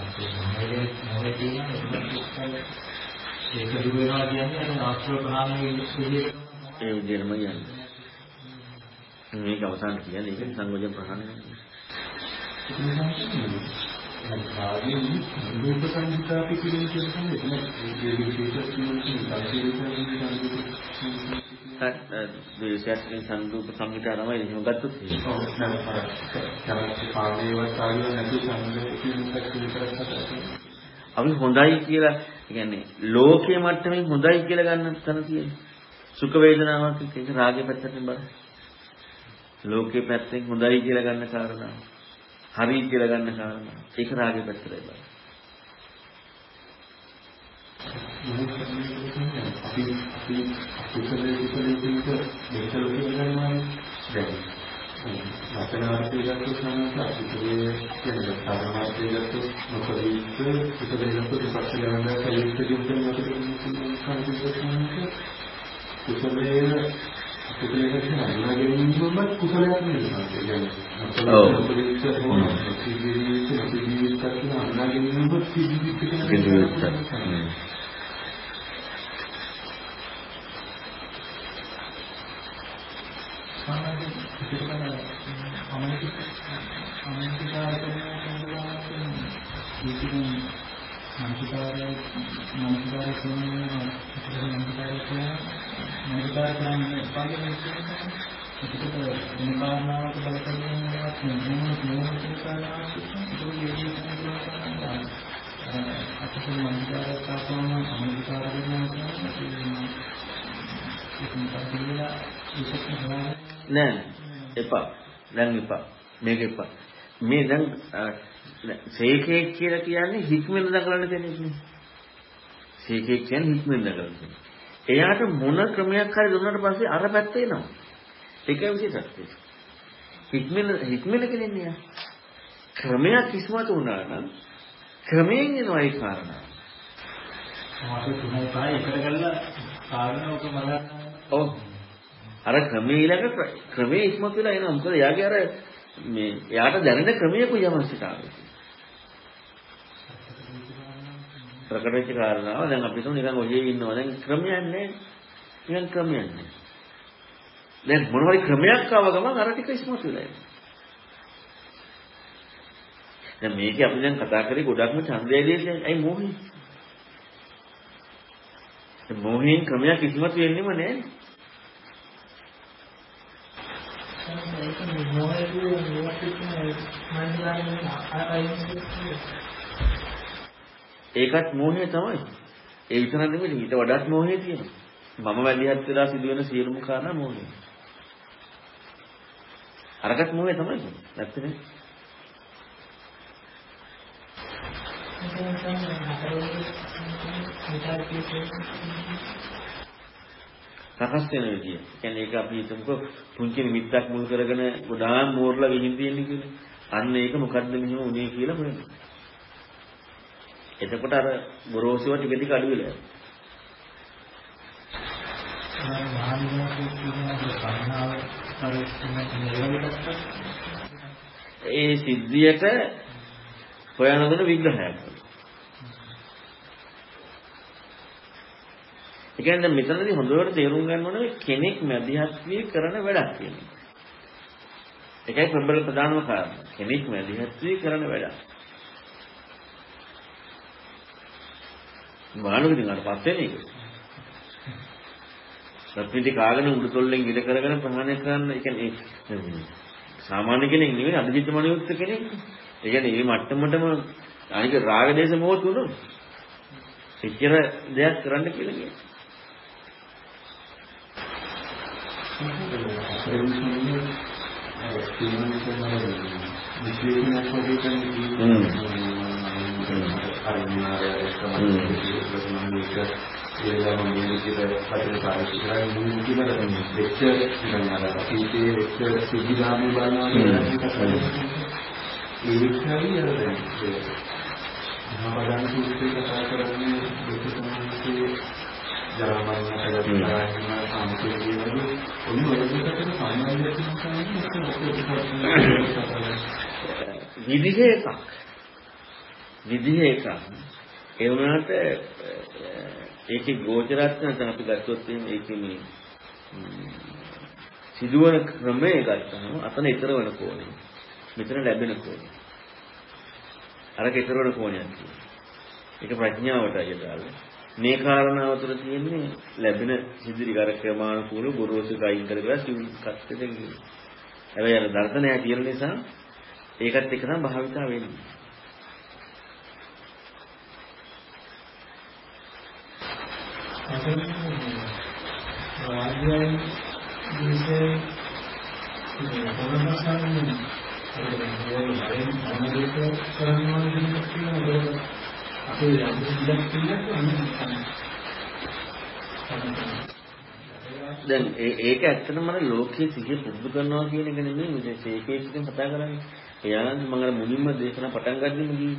අපිට විදිහට ප්‍රහාණය කරනවා මොන සමාධිය මොන මොනේ මොනේ කියන්නේ ඒක දුර වෙනවා කියන්නේ ආශ්‍රව ප්‍රාණය විදිහට ඒ විදිහටම කියන්නේ මේක අවසාන කියන්නේ ඒක සංයෝජන ප්‍රහාණය ආදී රූප සංහිතාපි කියන කියන්නේ එතන ඒ විශේෂ දේශයන් සංරූප සංහිතා තමයි එහෙම ගත්තොත් ඔව් නේද අර තමයි සංගත කියන අපි හොඳයි කියලා කියන්නේ ලෝකයේ මට්ටමින් හොඳයි කියලා ගන්න තන තියෙන්නේ සුඛ වේදනාවක් එක රාගයේ පැත්තෙන් බලන්න ලෝකේ පැත්තෙන් හොඳයි කියලා ගන්න කාරණා. හරි කියලා ගන්න කාරණා. ඒක රාගේ පැත්තටයි බලන්නේ. අපි අපි කුසලයේ කුසලයේ කියන දෙකල කියනවා දැන් වචනාර්ථය ගත්තොත් සමහරවිට අපිටේ කියන ධර්මාර්ථය ගත්තොත් මොකදීත් කුසලයේ ගත්තොත් විපක්ෂ ගණන කලියුත් කියන අපිට කුසලයේ කුසලයක් හඳුනා ගැනීමම කුසලයක් නෙවෙයි. ඔව්. මනසිකාරය මනසිකාරය කියන්නේ මනසිකාරය කියන්නේ මනසිකාරය කියන්නේ පාඩම කියන්නේ ඒකට වෙන කාරණාවක් බලපෑමක් නෙමෙයි මොනවද කියන කාරණාවක් අපිට මනසිකාරය කාපම මනසිකාරය කියන්නේ නෑ. එපා දැන් එපා මේක එපා මේ දැන් සේකේ කියලා කියන්නේ හික්මෙන් දකලන්න කෙනෙක් නේ. සේකේ කියන්නේ හික්මෙන් දකලන්න කෙනෙක්. එයාට මොන ක්‍රමයක් හරි දුන්නාට පස්සේ අර පැත්ත එනවා. ඒකයි විශේෂත්වය. හික්මෙන් හික්මෙන් කෙනෙන්නේ යා. ක්‍රමයක් ඉස්මතු වුණා නම් ක්‍රමයෙන් එනවා ඒ කාරණා. මාතෘ තුනයි පහයි එකට ගල්ලා කාරණා උක මරන්න. ඔව්. අර ක්‍රමයේ ඊළඟ ක්‍රමයේ ඉස්මතු වෙලා එනවා. මොකද එයාගේ අර මේ එයාට දැනෙන ක්‍රමයකුයි අවශ්‍යතාවය. ප්‍රකට වෙච්ච කාරණාව දැන් අපි තුන් නිකන් ඔයේ ඉන්නවා දැන් ක්‍රමයක් නැහැ. නිකන් ක්‍රමයක් නැහැ. දැන් මොනවාරි ක්‍රමයක් ආව ගමන් අර ටික ඉස්මතු වෙලා යනවා. දැන් මේකේ අපි දැන් කතා කරේ ගොඩක්ම ඡන්දයේදී ඇයි මොහේ? මොහෙන් ක්‍රමයක් ඉස්මතු වෙන්නෙම නැහැ. ඒකත් මෝහය තමයි. ඒ විතර නෙමෙයි ඊට වඩාත් මෝහය තියෙනවා. මම වැඩිහත් වෙලා සිදුවෙන සියලුම කාරණා මෝහය. අරකට මෝහය තමයි. නැත්නම් සකස් වෙන විදිය. කියන්නේ ඒක අපි හිතමුකෝ පුංචි නිමිත්තක් මුල් කරගෙන ගොඩාක් මෝරලා ගිහින් තියෙන්නේ කියලා. අන්න ඒක මොකද්ද මෙහෙම උනේ කියලා බලන්න. එතකොට අර ගොරෝසුව ටික ටික අඩු වෙලා ඒ සිද්ධියට හොයන දුන විග්‍රහයක්. ඒ කියන්නේ මෙතනදී හොඳට තේරුම් ගන්න ඕනේ කෙනෙක් මැදිහත් වී කරන වැඩක් කියන්නේ. ඒකයි ප්‍රබල ප්‍රධානම කාරණා. කෙනෙක් මැදිහත් වී කරන වැඩක්. මානවිකින් අර පස්සේ නේද? සත්‍විති කාගෙන උඩු තොල්ලෙන් ඉල කරගෙන ප්‍රහාණය කරන්න ඒ කියන්නේ සාමාන්‍ය කෙනෙක් නෙවෙයි අධිජිත මනියුක්ත කෙනෙක්. ඒ කියන්නේ මේ මට්ටමටම අනික රාග දේශ මොහ තුන. එච්චර දෙයක් කරන්න කියලා කියන්නේ. විශේෂණයක් වගේ තමයි අර විනාරය එක්කම මේක ඒගොල්ලෝ මේ විදිහට වචන පාවිච්චි කරන්නේ මුලින් කියලා වෙච්ච ඉතින් අර අතීතයේ වෙච්ච සිද්ධාමි බලනවා කියන එක ඒකයි අර දැන් මහාපදාන සූත්‍රයේ කතා කරන්නේ ඒක තමයි ජරමරණ කරලා සාමකේදී වගේ ඔන්න ඔය දෙකට සම්බන්ධයක් විදිහ එකක් විදිහ එකක් ඒ වුණාට ඒකේ ගෝචරත්න දැන් අපි ගත්තොත් එහෙනම් ඒකේ මේ සිදුවන ක්‍රමය ගත්තාම අතන ඊතර වෙන කෝණය. මෙතන ලැබෙන කෝණය. අරක ඊතර වෙන කෝණයක් ඒක ප්‍රඥාවටයි අදාළ. මේ කාරණාව තුළ තියෙන්නේ ලැබෙන සිදිරි කර ක්‍රමානුකූල ගොරෝසු ගයින් කරලා සිව් කත්තේ දෙන්නේ හැබැයි අර දර්ශනය තියෙන නිසා ඒකත් එක තමයි භාවිතා වෙන්නේ. රාජ්‍යයන් විශේෂ මේ පොරමසන්නේ ඒක මොනවද කරනවා කියන අපේ දැන් ඒක ඇත්තටම මම ලෝකයේ සිහිය පුරුදු කරනවා කියන එක නෙමෙයි මේ සේකේසිකෙන් කතා කරන්නේ. එයා මම අර මුලින්ම දේශනා පටන් ගන්නෙම ගියේ.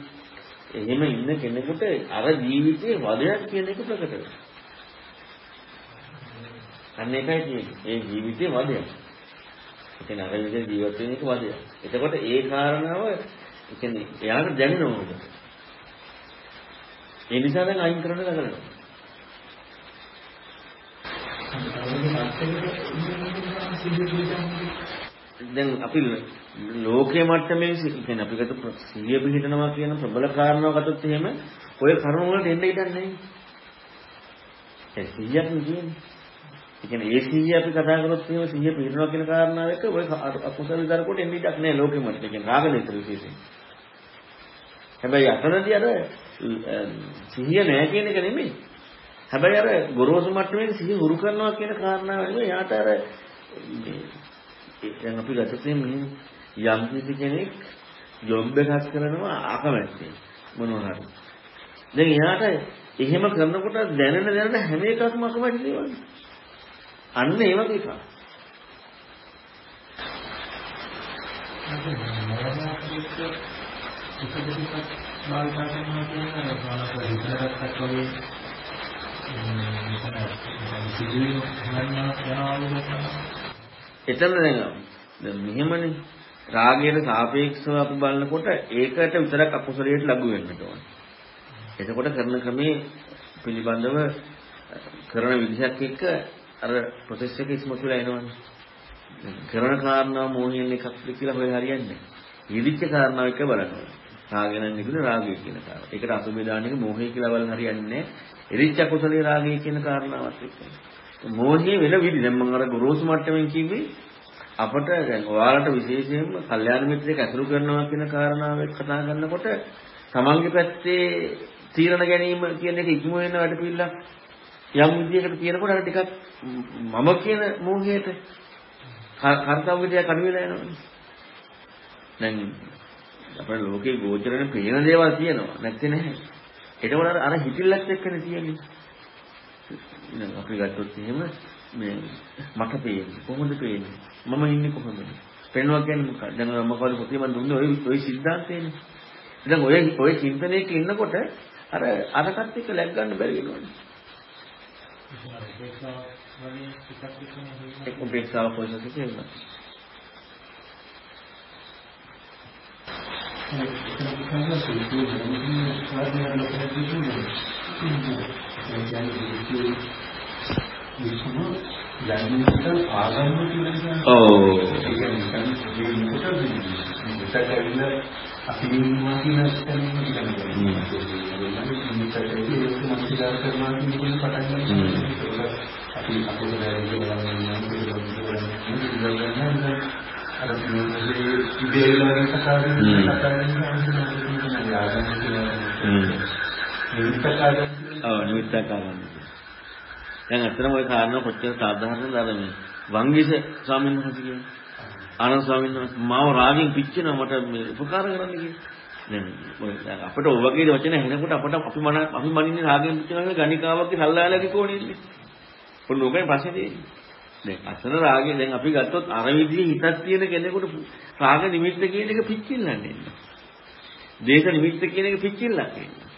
එහෙම ඉන්න කෙනෙකුට අර ජීවිතේ වදයක් කියන එක ප්‍රකට වෙනවා. අන්න ඒකයි තියෙන්නේ. ඒ ජීවිතේ වදයක්. ඒ කියන්නේ අර විදිහට ජීවත් වෙන එක වදයක්. එතකොට ඒ කාරණාව ඒ කියන්නේ එයාට දැනෙනවා. ඒ නිසා දැන් අයින් කරන්න ගලනවා. දැන් අපි ලෝකයේ මට්ටමේ කියන්නේ අපි ගත්ත සිහිය පිහිටනවා කියන ප්‍රබල කාරණාව ගත්තොත් එහෙම ඔය කරුණ වලට එන්න ඉඩක් නැහැ. ඒ සිහියක් නෙන්නේ. ඒ කියන්නේ ඒ සිහිය අපි කතා කරොත් එහෙම සිහිය පිහිටනවා කියන කාරණාව එක්ක ඔය අකුසල විතරකට එන්න ඉඩක් නැහැ ලෝකෙ මට්ටමේ. කියන්නේ රාග දේතර විශේෂයෙන්. හැබැයි අතනදී අර සිහිය නැහැ කියන එක නෙමෙයි. හැබැයි අර ගොරෝසු මට්ටමේ සිහිය හුරු කරනවා කියන කාරණාව නෙමෙයි. යාට අර දැන් අපි ගත්තේ මෙහෙම යම් කිසි කෙනෙක් ජොබ් එකක් කරනවා අකමැත්තෙන් මොනවා හරි. දැන් එයාට එහෙම කරනකොට දැනෙන දැනෙන හැම එකක්ම අකමැති දේවල්. අන්න ඒ වගේ එකක්. ඒක භාවිතා කරනවා කියන්නේ සානක හිතලටත් වගේ එතන දැන් මෙහෙමනේ රාගයට සාපේක්ෂව අපි බලනකොට ඒකට විතරක් අකුසලයට ලඟු වෙන්නට ඕන. එතකොට කරන ක්‍රමේ පිළිබඳව කරන විදිහක් එක්ක අර ප්‍රොසෙස් එක ඉස්මතු වෙලා එනවනේ. කරන කාරණා මොහින් එකක්ද කියලා හොය හරියන්නේ නැහැ. ඊදිච්ච කාරණාව එක බලන්න ඕනේ. රාගයෙන් නිකුත් රාගය කියන කාරණා. ඒකට අසුබේ දාන්නේක මොහය කියලා බලන්න හරියන්නේ නැහැ. එරිච්ච කුසලයේ රාගය කියන කාරණාවත් එක්ක. මොහේ වෙන විදි දැන් මම අර ගොරෝසු මට්ටමින් කිව්වේ අපට දැන් ඔයාලට විශේෂයෙන්ම කල්යාණ මිත්‍රයෙක් ඇසුරු කරනවා කියන කාරණාව එක්ක කතා කරනකොට තමන්ගේ පැත්තේ තීරණ ගැනීම කියන එක ඉක්ම වෙන වැඩ පිළිලක් යම් විදියකට කියනකොට අර ටිකක් මම කියන මෝහයට කර්තව්‍ය දෙයක් අඩු වෙලා යනවා. දැන් අපේ ලෝකේ ගෝචරණ පේන දේවල් තියෙනවා නැත්තේ නැහැ. ඒකවල අර අර හිතිල්ලත් එක්කනේ තියෙන්නේ. දැන් අපි ගත්තොත් එහෙම මේ මට පේන්නේ කොහොමද පේන්නේ? මම ඉන්නේ කොහොමද? පේනවා කියන්නේ මොකක්ද? දැන් මම කවද පොතේ මම දුන්නේ ඔය ඔය සිද්ධාන්තේනේ. දැන් ඔය ඔය චින්තනයක ඉන්නකොට අර අරකට එක්ක läග් ගන්න බැරි වෙනවනේ. ඒක උපේක්ෂාව කොහොමද කියන්නේ? ඒක දැනෙන්න ආගම කියලා ඔව් ඒක නිකන් ජීවිතයට දෙන්නට ඇවිල්ලා අපි ඉන්නවා කියන ස්තනින් කියන්නේ මේකට ඒක මනසිකාර කරනවා කියන පටන් ගන්නවා අපි අපේ දැනෙන්න බලන්න යනවා අර මේ ඉබේලා කතා කරන කතා කරන ආගම කියලා ඔව් නිමිත්තකාරයන් දැන් අතරම ওই කාරණා කොච්චර සාධාරණද අර මේ වංගීස ස්වාමීන් වහන්සේ කියන්නේ ආනන්ද ස්වාමීන් වහන්සේ මාව රාගයෙන් පිච්චෙනවා මට මේ උපකාර කරන්න කියලා දැන් අපිට ඔය වගේ වචන ඇහෙනකොට අපට අපි මන අපි මනින්නේ රාගෙන් පිටිනවල ගණිකාවක්ගේ සල්ලාලගේ කෝණෙන්නේ. පොන්න ඕකයි ප්‍රශ්නේ තියෙන්නේ. දැන් අසන රාගේ දැන් අපි ගත්තොත් අර විදිහේ හිතක් තියෙන කෙනෙකුට රාග නිමිත්ත කියන එක පිච්චිල්ලන්නේ. දේශ නිමිත්ත කියන එක පිච්චිල්ලක් වෙන්නේ.